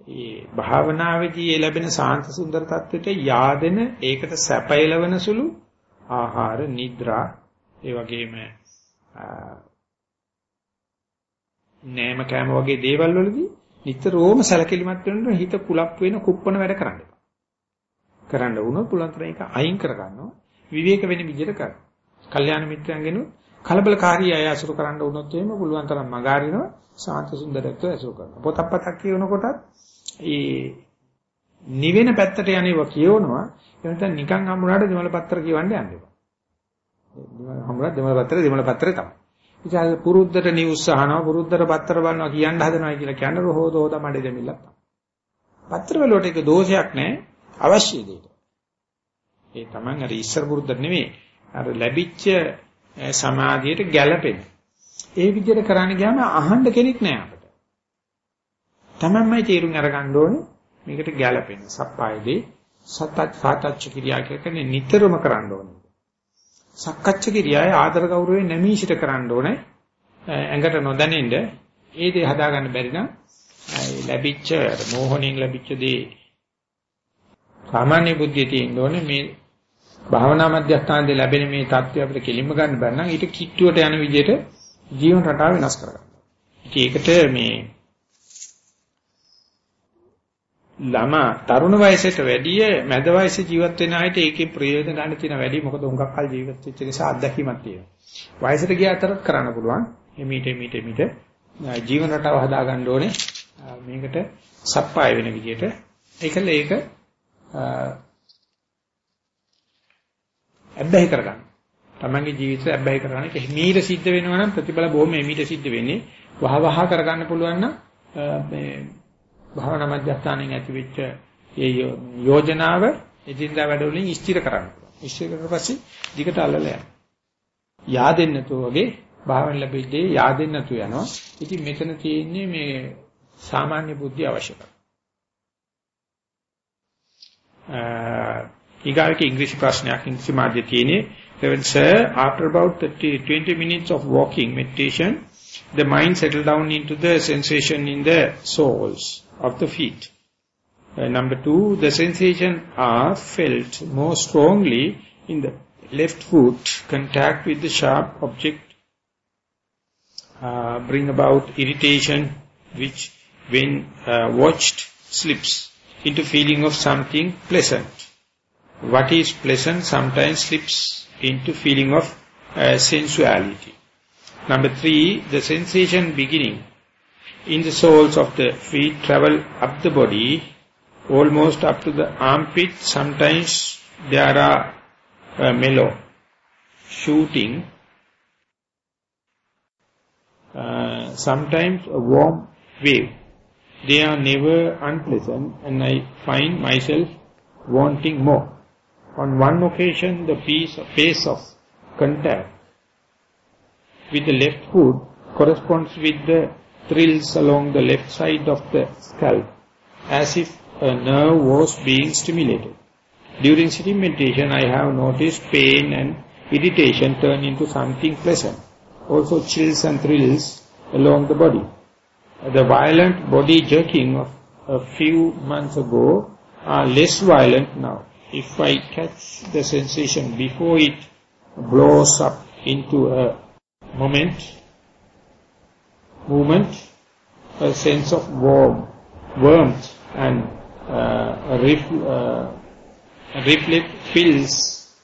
ඒ භාවනාවේදී ලැබෙන සාන්ත සුන්දර තත්වෙට yaadෙන ඒකට සැපයලවන සුළු ආහාර නිද්‍රා ඒ වගේම නෑම කෑම වගේ දේවල් වලදී නිතරම සැලකිලිමත් වෙන්න හිත කුලප් වෙන කුප්පන වැඩ කරන්න එපා. කරන්න වුණොත් පුළුවන් තරම් ඒක අයින් කරගන්නවා. විවේක වෙන විදිහට කරන්න. කල්යාණ මිත්‍රයන්ගෙන කලබලකාරී අය අසුර කරන්න වුණොත් එහෙම පුළුවන් තරම් මගාරිනවා සාන්ත සුන්දරත්වය අසුර කරනවා. පොතක් පතක් කියනකොටත් ඒ නිවෙන පැත්තට යන්නේව කියවනවා. එහෙනම් නිකන් හම්බුනාට දෙමළ පත්‍ර කියවන්න යන්න එපා. හම්බුනා දෙමළ පත්‍රේ දෙමළ පත්‍රේ තමයි. ඉතින් පුරුද්දට නිවුස් අහනවා පුරුද්දට පත්‍ර බලනවා කියන්න හදනවා කියලා කියන රෝහෝද හොද මඩේ දෙමිල්ලක්. පත්‍ර වලට ඒක දෝෂයක් නැහැ අවශ්‍ය දෙයට. ඒ Taman අර ඉස්සර පුරුද්දට නෙමෙයි අර ලැබිච්ච සමාධියට ගැළපෙන. ඒ විදිහට කරන්න ගියාම අහන්න කෙනෙක් නැහැ අපිට. Tamanමයි තීරුම් අරගන්න ඕනේ මේකට ගැළපෙන. සප්පායදී සත්‍ත් සාතච්ච කිරියා කියන්නේ නිතරම කරන්න ඕනේ. සක්කච්ඡ කිරියාවේ ආදර ගෞරවයෙන් නැමීෂිත කරන්න ඕනේ. ඇඟට නොදැනෙන්න ඒ දේ හදාගන්න බැරි නම් ලැබිච්ච මෝහණයෙන් ලැබිච්ච දේ සාමාන්‍ය බුද්ධිය තියෙන්න ඕනේ මේ භාවනා මධ්‍යස්ථානයේ ලැබෙන මේ தත්ත්වය අපිට කෙලින්ම ගන්න බැන්න නම් ඊට කිට්ටුවට යන විදිහට ජීවන රටාව වෙනස් කරගන්න. ඒකට මේ ළමා තරුණ වයසට වැඩිය මැද වයසේ ජීවත් වෙන අයට ඒකේ ප්‍රයෝජන ගන්න තියෙන වැඩි මොකද උඟක් කල් ජීවත් වෙච්ච නිසා අත්දැකීමක් තියෙනවා. වයසට ගියාතරත් කරන්න පුළුවන්. එමීට එමීට එමීට ජීවන රටාව හදාගන්න ඕනේ. මේකට සප්පාය වෙන විදිහට. ඒකල ඒක අබ්බැහි කරගන්න. තමන්ගේ ජීවිතය අබ්බැහි කරගන්න. ඒක හිමීර සිද්ධ වෙනවා නම් ප්‍රතිබල බොහොම එමීට සිද්ධ වෙන්නේ. වහ වහ කරගන්න පුළුවන් නම් මේ භාවනා මධ්‍යස්ථානෙන් ඇතිවෙච්ච ඒ යෝජනාව එදින්දා වැඩවලින් ස්ථිර කරන්න පුළුවන්. ස්ථිර කරලා පස්සේ දිගට අල්ලලා යන්න. yaadෙන්නේ නැතුව වගේ භාවන ලැබෙද්දී yaadෙන්නේ නැතුව යනවා. ඉතින් මෙතන තියෙන්නේ මේ සාමාන්‍ය බුද්ධිය අවශ්‍ය කරනවා. ඊගාවට ඉංග්‍රීසි ප්‍රශ්නයක් ඉංග්‍රීසි මාධ්‍යයේ තියෙන්නේ Seven sir, after about 30, 20 minutes of walking meditation, the mind settled down into the sensation in the soles of the feet. Uh, number two, the sensation are felt more strongly in the left foot, contact with the sharp object uh, bring about irritation which when uh, watched slips into feeling of something pleasant. What is pleasant sometimes slips into feeling of uh, sensuality. Number three, the sensation beginning in the soles of the feet travel up the body almost up to the armpit. Sometimes there are uh, mellow shooting. Uh, sometimes a warm wave. They are never unpleasant and I find myself wanting more. On one occasion the piece, pace of contact with the left foot corresponds with the thrills along the left side of the scalp, as if a nerve was being stimulated. During sitting meditation, I have noticed pain and irritation turn into something pleasant. Also chills and thrills along the body. The violent body jerking of a few months ago are less violent now. If I catch the sensation before it blows up into a moment, movement, a sense of warm, warmth and uh, ref, uh, reflect feels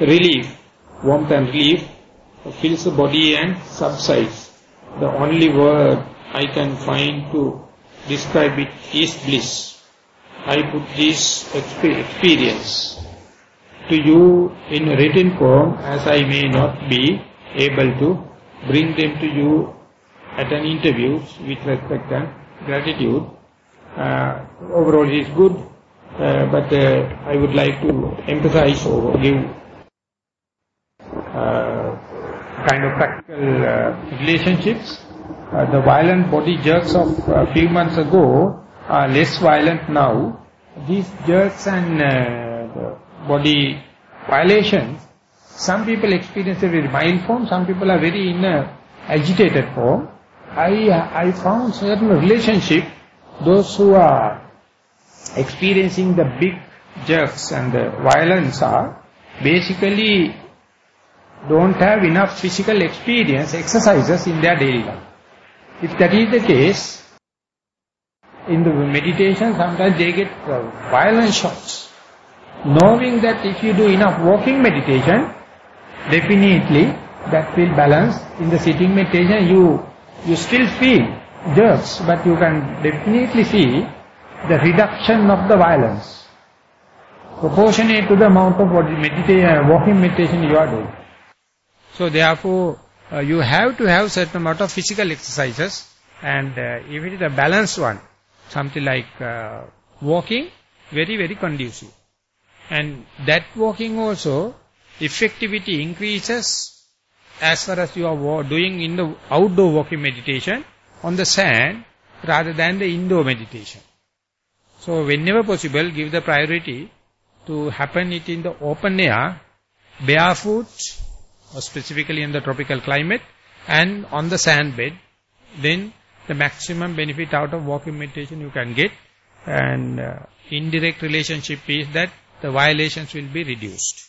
relief, warmth and relief fills the body and subsides. The only word I can find to describe it is bliss. I put this experience to you in written form as I may not be able to bring them to you at an interview with respect and gratitude. Uh, overall is good, uh, but uh, I would like to emphasize or give uh, kind of practical uh, relationships. Uh, the violent body jerks of a few months ago are less violent now. These jerks and body violations some people experience a very mild form, some people are very in a agitated form. I, I found certain relationship, those who are experiencing the big jerks and the violence are basically don't have enough physical experience, exercises in their daily life. If that is the case, in the meditation sometimes they get uh, violent shocks. Knowing that if you do enough walking meditation, definitely that will balance. In the sitting meditation, you, you still feel jerks, but you can definitely see the reduction of the violence proportionate to the amount of what meditation, walking meditation you are doing. So therefore, uh, you have to have certain amount of physical exercises and uh, if it is a balanced one, something like uh, walking, very, very conducive. And that walking also effectivity increases as far as you are doing in the outdoor walking meditation on the sand rather than the indoor meditation. So whenever possible, give the priority to happen it in the open air barefoot, or specifically in the tropical climate, and on the sand bed, then the maximum benefit out of walking meditation you can get. And uh, indirect relationship is that the violations will be reduced.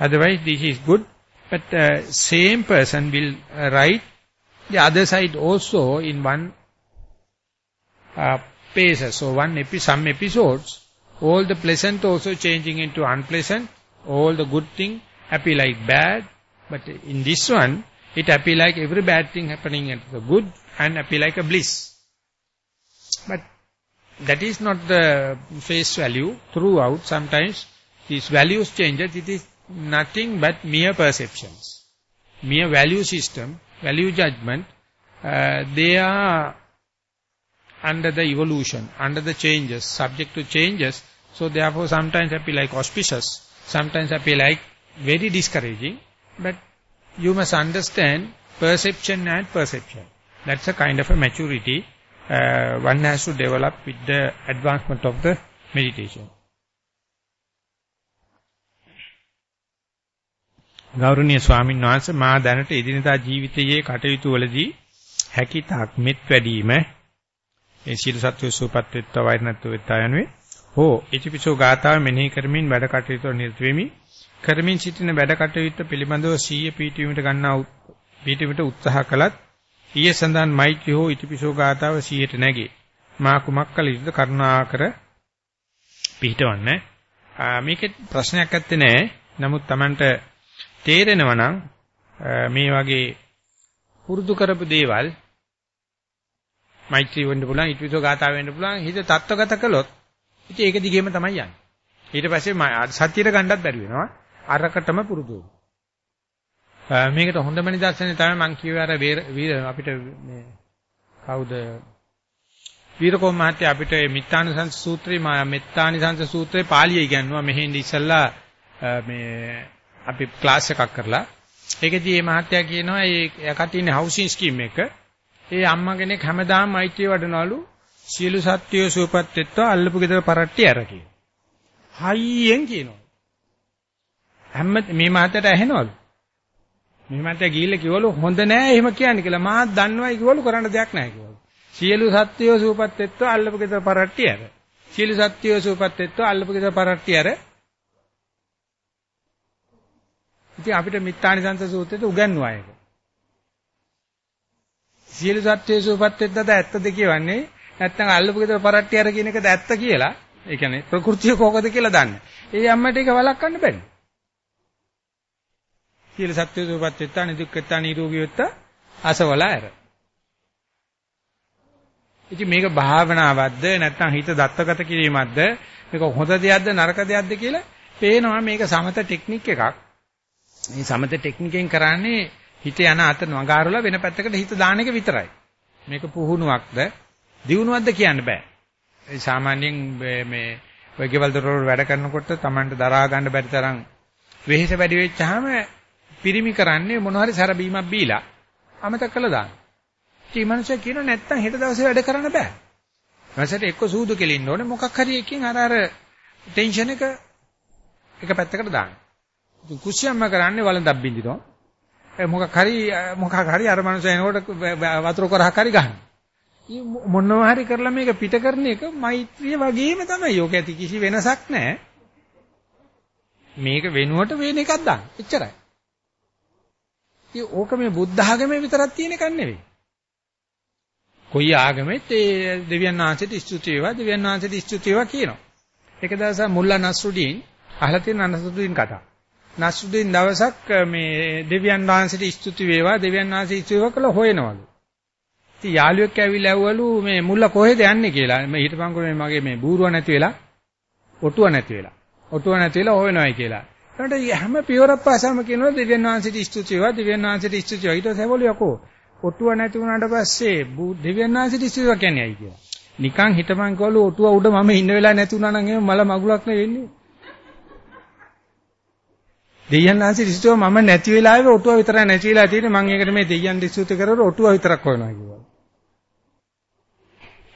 Otherwise, this is good. But uh, same person will uh, write the other side also in one uh, paces. So one epi some episodes, all the pleasant also changing into unpleasant, all the good thing happy like bad. But in this one, it happy like every bad thing happening at the good and happy like a bliss. But that is not the face value throughout. Sometimes these values change. It is nothing but mere perceptions. Mere value system, value judgment, uh, they are under the evolution, under the changes, subject to changes. So therefore sometimes appear like auspicious, sometimes appear like very discouraging. But you must understand perception and perception. That's a kind of a maturity uh, one has to develop with the advancement of the meditation. ගෞරවනීය ස්වාමීන් වහන්සේ මා දැනට එදිනදා ජීවිතයේ කටයුතු වලදී හැකි තාක් මෙත් වැඩිම ඒ සීල සත්‍ය සූපත් වෙත්වා වෛර නැත්තු වෙත්තා යනුවේ හෝ ඉතිපිසෝ ගාථාව මෙනෙහි කරමින් වැඩ කටයුතු නිරත වෙමි කරමින් සිටින වැඩ කටයුත්ත පිළිබඳව සීය පීඨීමට ගන්නා පීඨීමට උත්සාහ කළත් ඊයේ සඳහන් මෛත්‍රී හෝ ඉතිපිසෝ ගාථාව සීයට නැගේ. මා කුමක් කළ යුතුද? කරුණාකර පිළිටවන්න මේකේ ප්‍රශ්නයක් ඇත්තේ නැහැ නමුත් Tamanට තේරෙනවා නම් මේ වගේ පුරුදු කරපු දේවල් මෛත්‍රී වෙන්න පුළුවන් ඊටවිසෝ ගාථා වෙන්න පුළුවන් හිත තත්ත්වගත කළොත් ඉතින් ඒක දිගේම තමයි යන්නේ. ඊට පස්සේ සත්‍යයට ගන්නත් බැරි වෙනවා. අරකටම පුරුදු මේකට හොඳම නිදර්ශනය තමයි මම කියුවේ අර වීර අපිට මේ කවුද වීරකෝම මහත්තයා අපිට මිත්තානිසංස සූත්‍රේ මෙත්තානිසංස සූත්‍රේ පාලිය ඉගෙනුවා මෙහෙන් ඉස්සල්ලා මේ අපි ක්ලාස් එකක් කරලා ඒකෙදී මේ මහත්තයා කියනවා ඒ යකට ඉන්නේ හවුසින් ස්කීම් එක ඒ අම්මා කෙනෙක් හැමදාම මෛත්‍රිය වඩනවලු සියලු සත්‍යය සූපත් වෙත්වා අල්ලපු ගෙදර පරට්ටි ඇර කියන. හයියෙන් කියනවා. හැම මේ මහත්තයාට ඇහෙනවලු. මේ මහත්තයා ගිහිල්ලා කිව්වලු හොඳ නෑ එහෙම කියන්නේ කියලා. මාත් දන්නවයි කිව්වලු කරන්න දෙයක් නෑ කිව්වලු. සියලු සත්‍යය සූපත් වෙත්වා අල්ලපු ගෙදර පරට්ටි ඇර. සියලු සත්‍යය සූපත් වෙත්වා අල්ලපු ගෙදර පරට්ටි ඇර ඉතින් අපිට මිත්‍යානිසංස සූත්‍රයේ උගන්වනවා ඒක. සියලු සත්‍යයේ සූපත් වෙද්දද ඇත්තද කියවන්නේ නැත්නම් අල්ලපු ගෙදර පරට්ටි අර කියන එකද ඇත්ත කියලා. ඒ කියන්නේ ප්‍රകൃතිය කොහොමද කියලා දන්නේ. ඒ අම්මට ඒක වළක්වන්න බැහැ. සියලු සත්‍යයේ සූපත් වෙත්තා නිදුක්කත්තා නිරෝගී වෙත්තා අසවල ඇර. ඉතින් මේක භාවනාවක්ද නැත්නම් හිත දත්තගත කිරීමක්ද මේක හොඳ දෙයක්ද නරක දෙයක්ද කියලා පේනවා මේක සමත ටෙක්නික් එකක්. මේ සමත ටෙක්නිකෙන් කරන්නේ හිත යන අත නගාරවල වෙන පැත්තකට හිත දාන එක විතරයි. මේක පුහුණුවක්ද දියුණුවක්ද කියන්න බෑ. ඒ සාමාන්‍යයෙන් මේ ඔය ගෙවල් දොරවල් වැඩ කරනකොට Tamanට දරා ගන්න බැරි තරම් වෙහෙස වැඩි වෙච්චාම පිරිමි කරන්නේ මොන හරි සැර බීමක් බීලා අමතක කළා දාන්න. ඉතින් මනුස්සය කියන නැත්තම් හෙට දවසේ වැඩ කරන්න බෑ. මනසට එක්ක සූදු කෙලින්න ඕනේ මොකක් හරි එකකින් අර අර ටෙන්ෂන් එක එක පැත්තකට දාන්න. ඉතින් කුස්සියම්ම කරන්නේ වළඳක් බින්දිනවා. ඒ මොකක් හරි මොකක් හරි අර මනුස්සය එනකොට වතුර කරහක් හරි ගන්න. මොනවා හරි කරලා මේක පිට කරන එක මෛත්‍රිය වගේම තමයි. යෝක ඇති කිසි වෙනසක් නැහැ. මේක වෙනුවට වෙන එකක් දාන්න. එච්චරයි. ඉතින් ඕක මේ බුද්ධ ආගමේ විතරක් තියෙන එකක් නෙවෙයි. කොයි ආගමෙත් ඒ දෙවියන් වහන්සේට ස්තුති වේවා දෙවියන් වහන්සේට ස්තුති වේවා කියනවා. එක දවසක් මුල්ලා නස්රුදීන් අහලා තියෙන නස්රුදීන් කතාව. නසුදින් දවසක් මේ දෙවියන් වහන්සේට ස්තුති වේවා දෙවියන් වහන්සේ ස්තුති වේවා කියලා හොයනවලු. ඉතින් යාළුවෙක් ඇවිල්ලා ඇව්වලු මේ මුල්ල කොහෙද යන්නේ කියලා. මේ හිටපන්කො මේ මගේ මේ බූරුව නැති වෙලා ඔටුව නැති වෙලා. ඔටුව නැති වෙලා හොයනවායි කියලා. ඊට හැම පියවරක් පාසම කියනවා දෙවියන් වහන්සේට ස්තුති වේවා දෙවියන් වහන්සේට ස්තුති වේවා. ඊට පස්සේ ඇව්වලු යකෝ ඔටුව නැති වුණාට පස්සේ දෙවියන් වහන්සේට ස්තුති වේවා කියන්නේ ඇයි කියලා. නිකන් හිටපන්කොලු ඔටුව උඩ මම ඉන්න වෙලාව නැති වුණා නම් එහෙම මල මගුලක් නෙවෙන්නේ. දෙයයන් ආන්සේ රිස්තුව මම නැති වෙලාවේ ඔටුව විතරයි නැති වෙලා තියෙන්නේ මම ඒකට මේ දෙයයන් රිස්තුත කරවල ඔටුව විතරක් හොයනවා කිව්වා.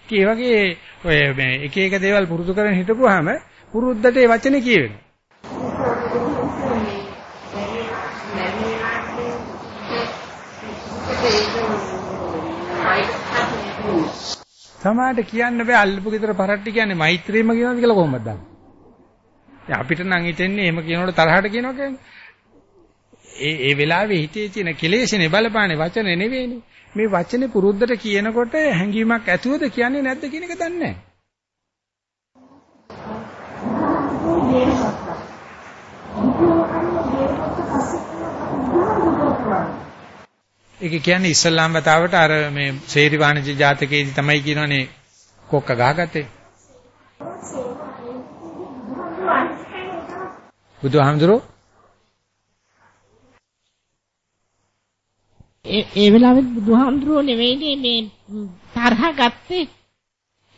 ඒ වගේ ඔය මේ එක එක දේවල් පුරුදු කරගෙන හිටපුවාම පුරුද්දට ඒ වචනේ කියවෙනවා. සමාහට කියන්න බෑ අල්ලපු ගෙදර පරට්ටි කියන්නේ මෛත්‍රියම කියනවාද කියලා කොහොමද දන්නේ? අපිට නම් හිතෙන්නේ එහෙම කියනකොට තරහට කියනවා කියන්නේ. ඒ ඒ වෙලාවේ හිතේ තියෙන කෙලෙස්නේ බලපානේ වචන නෙවෙයිනේ. මේ වචනේ පුරුද්දට කියනකොට හැඟීමක් ඇතුවද කියන්නේ නැද්ද කියන එක දන්නේ නැහැ. ඒක කියන්නේ ඉස්ලාම් වතාවට අර මේ සේරි වාණිජ ජාතකයේදී තමයි කියනවනේ කොක්ක ගහගත්තේ. බුදුහාමුදුරෝ ඒ ඒ වෙලාවෙත් බුදුහාමුදුරුවෝ නෙවෙයිනේ මේ තරහ ගත්තේ.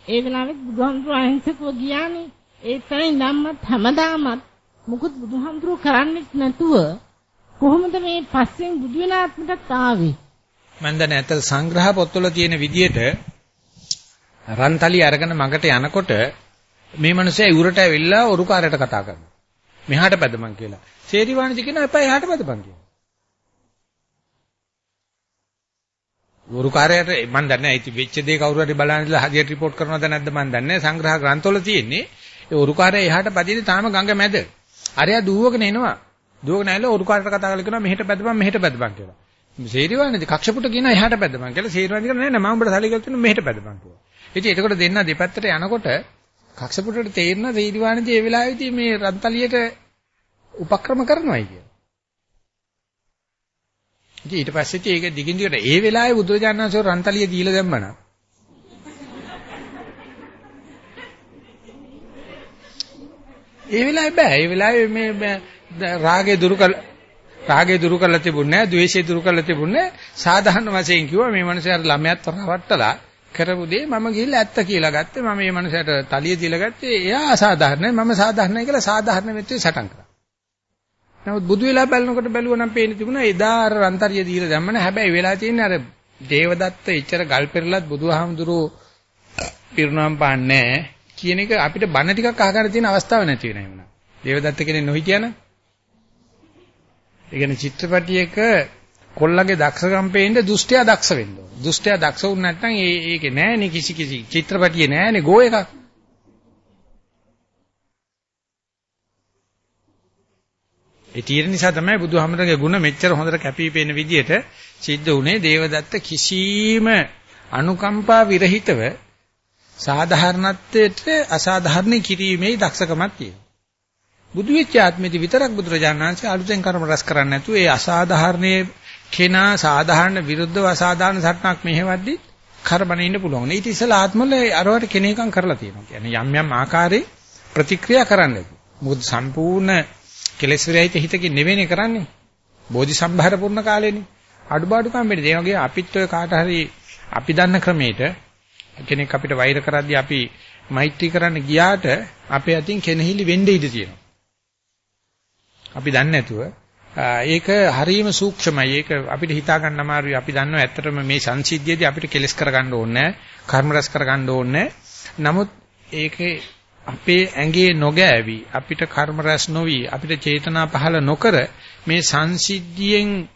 ඒ වෙලාවෙත් බුදුහාමුදුරුවෝ අහිංසකව ගියානේ. ඒ තරම් ධම්මත් හැමදාමත් මුකුත් බුදුහාමුදුරුවෝ කරන්නේ නැතුව කොහොමද මේ පස්සෙන් බුදු වෙන ආත්මකට ආවේ? මම දැන් ඇත්ත සංග්‍රහ පොත්වල තියෙන විදිහට රන්තලි අරගෙන මගට යනකොට මේ මිනිස්සයා ඉවුරට ඇවිල්ලා ඔරුකාරයට කතා කරනවා. මෙහාට පැදමන් කියලා. සේරිවාණිජ කියනවා එපා එහාට පැදමන් කියලා. වරුකාරයට මම දන්නේ නැහැ ඉතින් වෙච්ච දේ කවුරු හරි බලන්න ඉඳලා හදියට report කරනවද නැද්ද මම දන්නේ නැහැ සංග්‍රහ ග්‍රන්ථවල තියෙන්නේ ඒ වරුකාරය එහාට පදින්නේ තාම ගඟ මැද අරයා දුවගෙන එනවා දුවගෙන ඇවිල්ලා වරුකාරයට කතා කරලා කියනවා මෙහෙට පැදපන් මෙහෙට පැදපන් කියලා. සේරිවානේද කක්ෂපුට කියනවා එහාට පැදපන් කියලා සේරිවානේද කියනවා නෑ නෑ මම උඹට සල්ලි ගත්තා මෙහෙට පැදපන් කියලා ඉතින් එතකොට දෙන්න දෙපැත්තට යනකොට කක්ෂපුටට තේරෙන සේරිවානේද ඒ වෙලාවේදී මේ රන්තලියට උපක්‍රම කරනවායි කියලා. ඉතින් ඊට පස්සෙත් ඒක දිගින් දිගට ඒ වෙලාවේ බුදුරජාණන් වහන්සේ රන්තලිය දීලා දැම්මනම්. ඒ වෙලාවේ බෑ. ඒ වෙලාවේ මේ රාගේ දුරු කළ රාගේ දුරු කරලා තිබුණේ නැහැ, ද්වේෂේ දුරු කරලා තිබුණේ නැහැ. සාධාරණ වශයෙන් කිව්වා මේ මනුස්සයාට ළමයාත් රවට්ටලා කරපු දේ මම ගිහිල්ලා ඇත්ත කියලා ගත්තේ. මම මේ මනුස්සයාට තලිය දීලා ගත්තේ. එයා අසාධාරණයි, මම සාධාරණයි කියලා සාධාරණ වෙත්තේ සටන් කරා. නමුත් බුදු වෙලා බලනකොට බැලුවා නම් පේන තිබුණා එදා අර රන්තරිය දීලා දැම්මන හැබැයි වෙලා තියෙන්නේ අර දේවදත්ත එච්චර ගල් පෙරලත් බුදුහාමුදුරුවෝ පිරුණම් පාන්නේ කියන එක අපිට බන ටිකක් අහගන්න තියෙන අවස්ථාවක් නැති වෙනා වුණා. දේවදත්ත කෙනෙක් නොහිටියන. ඒ කියන්නේ චිත්‍රපටියක කොල්ලගේ දක්ෂකම් පේන්න දුෂ්ටයා දක්ෂ වෙන්න ඕන. දුෂ්ටයා දක්ෂ වුණ නැත්නම් ඒ ඒකේ නෑනේ කිසි කිසි චිත්‍රපටියේ නෑනේ ගෝ එකක්. ඒ තීර නිසා තමයි බුදුහාමරගේ ගුණ මෙච්චර හොඳට කැපී පෙනෙන විදියට සිද්ධ වුණේ දේවදත්ත කිසිම අනුකම්පා විරහිතව සාධාරණත්වයට අසාධාරණ කිරීමේ දක්ෂකමක් තියෙනවා. බුදු වෙච්ච ආත්මෙදි විතරක් බුදුරජාණන් වහන්සේ අලුතෙන් කර්ම රැස් කරන්නේ නැතුව ඒ අසාධාරණයේ කෙනා සාධාරණ විරුද්ධව අසාධාරණ සටනක් මෙහෙවද්දි කරබන ඉන්න පුළුවන්. ඊට ඉස්සෙල්ලා ආත්මවල අරවට කෙනෙක්ම් කරලා තියෙනවා. කියන්නේ යම් යම් ආකාරයේ ප්‍රතික්‍රියා කරන්නේ. මොකද සම්පූර්ණ කෙලෙස් විරහිත හිතකින් නෙවෙයිනේ කරන්නේ. බෝධි සම්භාර පුරණ කාලේනේ. අඩුපාඩුකම් වෙන්නේ. ඒ වගේ අපිත් ඔය කාට හරි අපි දන්න ක්‍රමයට කෙනෙක් අපිට වෛර කරද්දී අපි මෛත්‍රී කරන්න ගියාට අපේ අතින් කෙනෙහිලි වෙන්න ඉඩ තියෙනවා. අපි දන්නේ නැතුව ඒක හරීම සූක්ෂමයි. ඒක අපිට හිතා ගන්න අමාරුයි. අපි දන්නවා ඇත්තටම මේ සංසිද්ධියේදී අපිට කෙලස් කරගන්න ඕනේ නැහැ. කර්ම රැස් කරගන්න ඕනේ නමුත් ඒකේ අපේ ඇඟේ නොගෑවි අපිට කර්ම රැස් නොවි අපිට චේතනා පහළ නොකර මේ සංසිද්ධියෙන්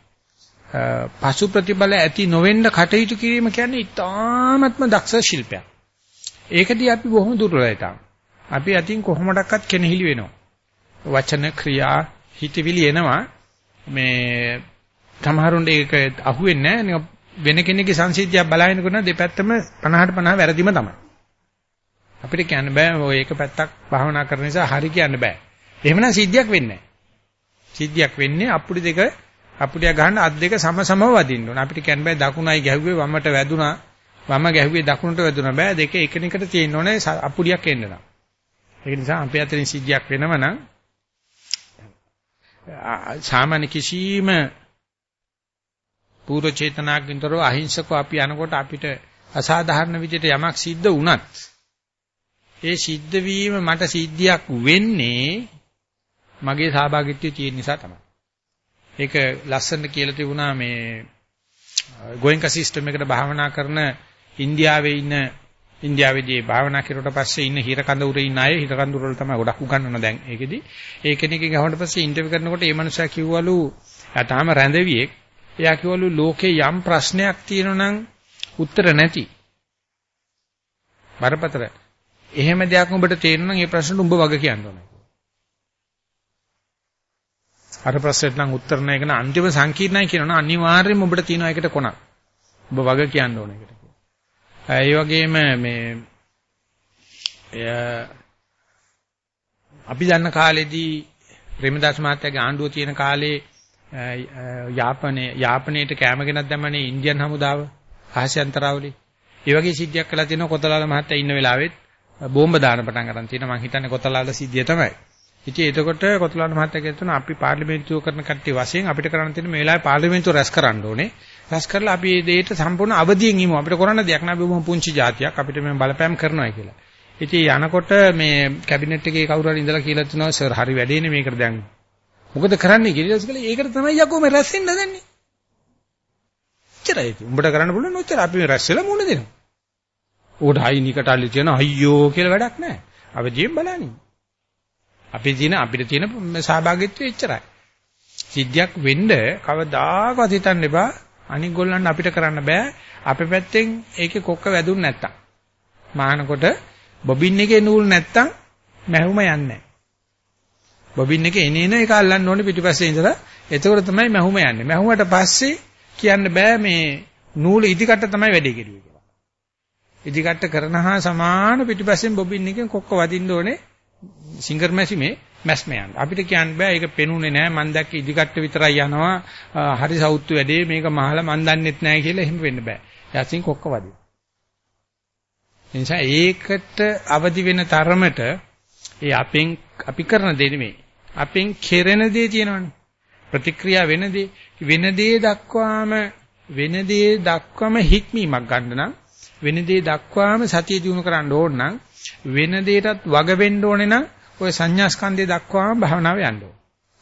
පසු ප්‍රතිබල ඇති නොවෙන්න කටයුතු කිරීම කියන්නේ ඉතාමත්ම දක්ෂ ශිල්පයක්. ඒකදී අපි බොහොම දුර්වලයි තාම. අපි අතින් කොහොමඩක්වත් කෙනෙහිලි වෙනවා. වචන ක්‍රියා හිතවිලි එනවා මේ සමහරුන්ට ඒක අහුවෙන්නේ නැහැ. වෙන කෙනෙක්ගේ සංසිද්ධියක් බලහිනකොට දෙපැත්තම 50ට 50 වැරදිම තමයි. අපිට කියන්න බෑ ඔය එක පැත්තක් භාවනා කරන නිසා හරි කියන්න බෑ. එහෙමනම් සිද්ධියක් වෙන්නේ නැහැ. සිද්ධියක් වෙන්නේ අපුඩි දෙක අපුඩිය ගන්න අත් දෙක සම සමව වදින්න ඕන. අපිට කියන්න බෑ දකුණයි ගැහුවේ වමට වැදුනා. වම ගැහුවේ දකුණට වැදුනා බෑ. දෙක එකිනෙකට තියෙන්න ඕනේ අපුඩියක් එන්න නම්. ඒක නිසා අපේ අතරින් සිද්ධියක් වෙනව නම් සාමාන්‍ය කිසිම පූර්ව චේතනාකින්තරෝ අහිංසකව අපි යනකොට අපිට අසාධාරණ විදිහට යමක් සිද්ධ වුණත් ඒ සිද්ධ වීම මට සිද්ධියක් වෙන්නේ මගේ සහභාගීත්වය තියෙන නිසා තමයි. ඒක ලස්සනට කියලා තිබුණා මේ ගෝයන්ක සිස්ටම් එකට භාවනා කරන ඉන්දියාවේ ඉන්න ඉන්දියාවේදී භාවනා කරුවට පස්සේ ඉන්න හිරකඳ උරේ ඉන්න අය හිරකඳ උර වල තමයි ගොඩක් උගන්වන දැන් ඒකෙදි ඒ කෙනෙක්ගේ ගහනට පස්සේ ඉන්ටර්විව් කරනකොට ඒ මනුස්සයා කිව්වලු එයා තාම රැඳවියෙක් එයා කිව්වලු ලෝකේ යම් ප්‍රශ්නයක් තියෙනවා නම් උත්තර නැති බරපතල. එහෙම දෙයක් උඹට තේරෙනවා නම් ඒ ප්‍රශ්නට උඹ වග කියන්න ඕනේ. අර ප්‍රශ්නෙට නම් උත්තර නැහැ කියන අන්තිම සංකීර්ණයි කියනවා අනිවාර්යයෙන්ම ඔබට තියෙනවා ඒකට කොනක්. ඔබ වග කියන්න ඕන ඒකට. ඒ වගේම මේ අපි දන්න කාලෙදී ප්‍රේමදාස මහත්තයාගේ ආණ්ඩුව තියෙන කාලේ යාපනයේ යාපනයේට කැම ගෙනත් දැම්මනේ ඉන්දියන් හමුදාව ආසියන්තරාවලි. ඒ වගේ සිද්ධියක් කළා තියෙනවා කොතලාල මහත්තයා ඉන්න වෙලාවෙත් බෝම්බ දාන පටන් ගන්න තියෙනවා මං හිතන්නේ කොතලාල සිද්ධිය තමයි. ඉතින් එතකොට කොතලාල මහත්තයා කියනවා අපි පාර්ලිමේන්තුව කරන කට්ටිය වශයෙන් අපිට කරන්න තියෙන මේ වෙලාවේ පාර්ලිමේන්තුව රැස් කරන්න ඕනේ. රැස් කරලා අපි මේ දෙයට සම්පූර්ණ අවදියෙන් ඉමු. අපිට කරන්න දෙයක් නෑ අපි බොහොම පුංචි જાතියක්. අපිට මේ බලපෑම් කරනවා කියලා. ඉතින් යනකොට මේ කැබිනට් එකේ කවුරු හරි ඉඳලා කියලා තිනවා සර් හරි වැඩේනේ මේකට දැන්. මොකද කරන්නේ කියලා ඉතින් ඒකට තමයි යකෝ මේ රැස් වෙන්න හදන්නේ. එච්චරයි. උඹට කරන්න පුළුවන් ඔච්චර අපි මේ රැස් වෙලා මුණ දෙනවා. උඩ හයි නිකට අල්ලි තියන අයියෝ කියලා වැඩක් නැහැ. අවදියෙන් බලන්නේ. අපි තියෙන අපිට තියෙන සහභාගීත්වය එච්චරයි. සිද්ධියක් වෙන්න කවදාකවත් හිතන්න එපා. අනික් ගොල්ලන් අපිට කරන්න බෑ. අපේ පැත්තෙන් ඒකේ කොක්ක වැදුන් නැත්තම්. මානකොට බොබින් එකේ නූල් නැත්තම් මැහුම යන්නේ නැහැ. බොබින් එකේ එනේන එක අල්ලන්න ඕනේ පිටිපස්සේ ඉඳලා. එතකොට තමයි මැහුම යන්නේ. මැහුමට පස්සේ කියන්න බෑ මේ නූල ඉදිකට තමයි වැඩේ කෙරුවේ කියලා. ඉදිකට කරන හා සමාන පිටිපස්සෙන් බොබින් එකෙන් කොක්ක වදින්න ඕනේ සිංගර් මැසිමේ මැස්ම යන්න. අපිට කියන්න බෑ ඒක පෙනුනේ නෑ මන් දැක්ක ඉදිකට විතරයි යනවා. හරි සෞත්තු වැඩේ මේක මහලා මන් දන්නෙත් නෑ කියලා එහෙම වෙන්න බෑ. යසින් කොක්ක වදින. එනිසා ඒකට අවදි වෙන තරමට ඒ අපෙන් අපි කරන දේ නෙමෙයි. අපෙන් කෙරෙන දේ තියෙනවනේ. ප්‍රතික්‍රියා වෙන දේ වෙන දේ දක්වාම වෙන දේ දක්වම හික්මීමක් ගන්න නම් වෙන දේ දක්වාම සතිය දිනු කරන්න ඕන නම් වෙන දෙයටත් වග වෙන්න ඕනේ නම් ඔය සංඥා ස්කන්ධය දක්වාම භාවනාව යන්න ඕන.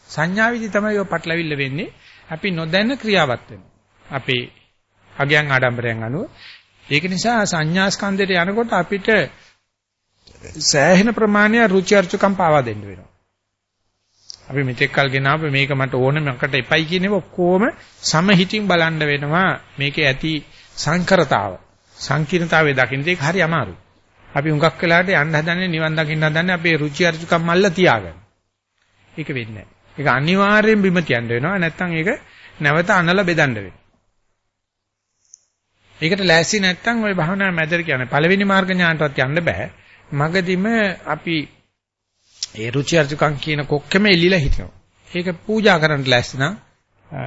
සංඥාවිදි තමයි ඔය පටලවිල්ල වෙන්නේ. අපි නොදැන ක්‍රියාවත් වෙනවා. අපේ අගයන් ආඩම්බරයන් අනුව ඒක නිසා සංඥා ස්කන්ධයට යනකොට අපිට සෑහෙන ප්‍රමාණයක් රුචි අරුචිකම් පාවා දෙන්න වෙනවා. අපි මෙතෙක් කල් ගෙනාව මේක මට ඕන මකට එපයි කියනව ඔක්කොම සමහිතින් බලන්න වෙනවා මේකේ ඇති සංකරතාව සංකීර්ණතාවය දකින්න ඒක හරි අමාරුයි. අපි හුඟක් වෙලාවට යන්න හදන්නේ නිවන් දකින්න හදන්නේ අපේ රුචි අරුචිකම් මල්ල තියාගෙන. ඒක වෙන්නේ නැහැ. ඒක අනිවාර්යෙන් බිම තියන්න වෙනවා. නැත්තම් ඒක නැවත අනල බෙදන්න වෙනවා. ඒකට ලෑස්ති නැත්තම් ওই භවනා මැදට කියන්නේ පළවෙනි මාර්ග ඥානටවත් යන්න බෑ. මගදීම අපි ඒ රුචි අරුචිකම් කියන කොක්කෙම එලිලා හිටිනවා. ඒක පූජා කරන්න ලෑස්ති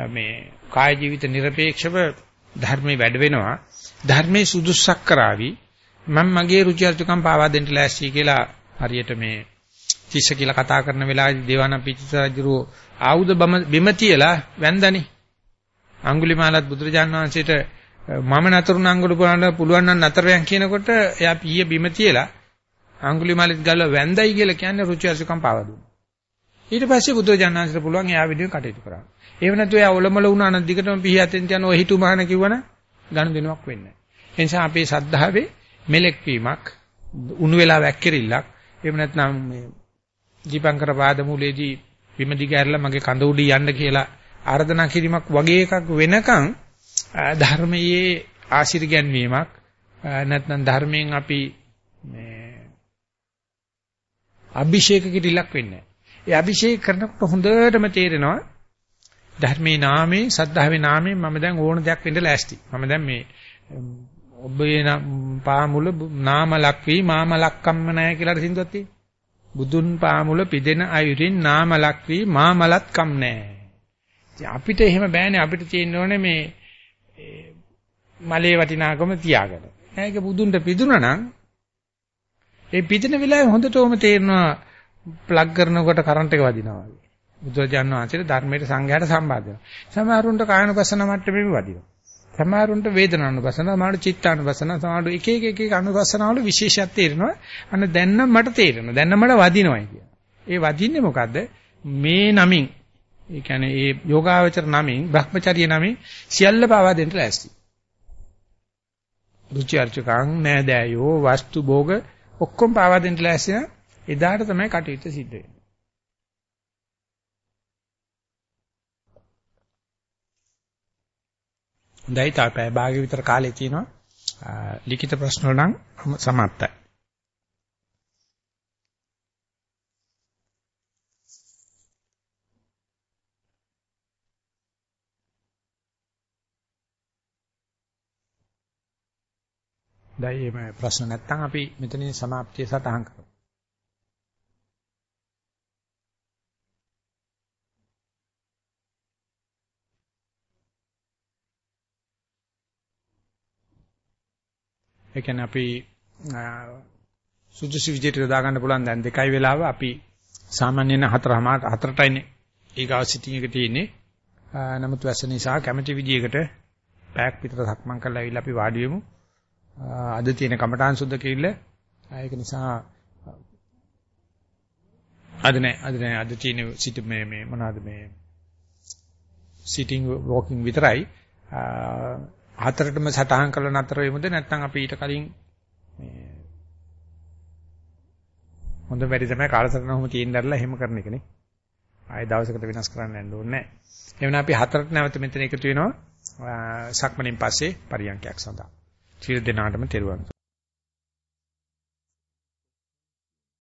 මේ කාය ජීවිත নিরপেক্ষව ධර්මයේ වැඩ වෙනවා. ධර්මයේ සුදුස්සක් කරાવી මම මගේ රුචි අරුචිකම් පාවා දෙන්න ලෑස්ති කියලා හරියට මේ තිස්ස කියලා කතා කරන වෙලාවේදී දේවානම් පිටිස රජුරෝ ආයුධ බිම තියලා වැන්දනේ. අඟුලිමාලත් බුදුරජාන් වහන්සේට මම නතරුණ අඟුල පුරන්න පුළුවන් නම් නතරයන් කියනකොට එයා පීය බිම තියලා අඟුලිමාලත් ගාලා වැන්දයි කියලා කියන්නේ රුචි අරුචිකම් පාවා දුන්නා. ඊට පස්සේ බුදුරජාණන් වහන්සේට පුළුවන් එයා විදිහට කටයුතු කරන්න. ඒව නැතුව එයා ඔලොමල වුණා නම් දිගටම පිහියතෙන් යන ඔය හිතු මහන කිව්වනම් ගනුදෙනුවක් වෙන්නේ නැහැ. ඒ නිසා අපේ සද්ධාවේ මෙලෙක් වීමක් උණු වෙලා වැක්කිරිල්ලක් එහෙම නැත්නම් මේ දීපංකර පාදමූලයේදී බිම දිගහැරලා මගේ කඳ උඩින් යන්න කියලා ආර්දනා කිරීමක් වගේ එකක් වෙනකන් ධර්මයේ ආශිර්වාදයන්වීමක් නැත්නම් ධර්මයෙන් අපි මේ අභිෂේක කිරිලක් වෙන්නේ. ඒ අභිෂේක කරනකොට හොඳටම තේරෙනවා ධර්මයේ නාමයෙන් සද්ධාවේ නාමයෙන් මම දැන් ඕන දෙයක් වෙන්න ලෑස්ති. මම දැන් මේ ඔබේ පාමුල නාමලක් වී මාමලක් කම්ම නැහැ කියලා සින්දුවක් තියෙනවා. බුදුන් පාමුල පිදෙන අයුරින් නාමලක් වී මාමලත් කම් නැහැ. අපිට එහෙම බෑනේ අපිට තියෙන්න ඕනේ මේ මලේ වටිනාකම තියාගන්න. ඒක බුදුන්ට පිදුනා නම් ඒ පිටින වෙලාවේ හොඳටම තේරෙනවා ප්ලග් කරනකොට කරන්ට් එක වදිනවා වගේ. බුදුරජාණන් වහන්සේට ධර්මයට සංඝයාට සම්බන්ධ වෙනවා. සමහරුන්ට කායනුපස්සන මට්ටමේම වදිනවා. සමහරුන්ට වේදනානුපස්සන, සමහරට චිත්තානුපස්සන, සමහරට එක එක එක එක අනුපස්සනවල විශේෂයක් තේරෙනවා. අන්න දැන් නම් මට තේරෙනවා. දැන් නම් මට වදිනවයි කියන. ඒ වදින්නේ මොකද්ද? මේ නමින් ඒ කියන්නේ ඒ යෝගාවචර නමින්, Brahmacharya නමින් සියල්ල පාවා දෙන්න ලෑස්ති. රුචි අර්චකං නෑදෑයෝ වස්තු භෝග ඔක්කොම පාවා දෙන්න ලෑස්ති නම් එදාට තමයි කටයුත්ත සිද්ධ වෙන්නේ. හොඳයි තාපය භාගෙ විතර කාලේ තියෙනවා. ලිඛිත ප්‍රශ්න වල නම් සමත්තයි. දැන් මේ ප්‍රශ්න නැත්තම් අපි මෙතනින් સમાප්තිය සටහන් කරමු. ඒ කියන්නේ අපි සුදුසු විදිහට යොදා ගන්න පුළුවන් දැන් දෙකයි වෙලාව. අපි සාමාන්‍යයෙන් හතරම හතරටයිනේ ඊගාව සිටින් එක තියෙන්නේ. නමුත් වැස්ස නිසා කැමැති විදිහකට පැයක් විතර සක්මන් කරලා ඇවිල්ලා අපි වාඩි වෙමු. අද තියෙන කමඨාන් සුද්ධ කිවිල්ල ඒක නිසා අද නෑ අද නෑ. අද තියෙන සිට මේ මේ මොනවාද මේ? sitting walking විතරයි. හතරටම සටහන් කරලා නතර වෙමුද? නැත්නම් අපි ඊට කලින් මේ හොඳ වැඩි තමයි කාලසටහන ඔහොම තියෙන්න ඇරලා එහෙම කරන එකනේ ආයෙ දවසකට වෙනස් කරන්න යන්න ඕනේ නැහැ. එවනම් අපි හතරට නැවත මෙතන එකතු වෙනවා. සක්මණෙන් පස්සේ පරියන්කයක් සඳහා. සියලු දෙනාටම තෙරුවන්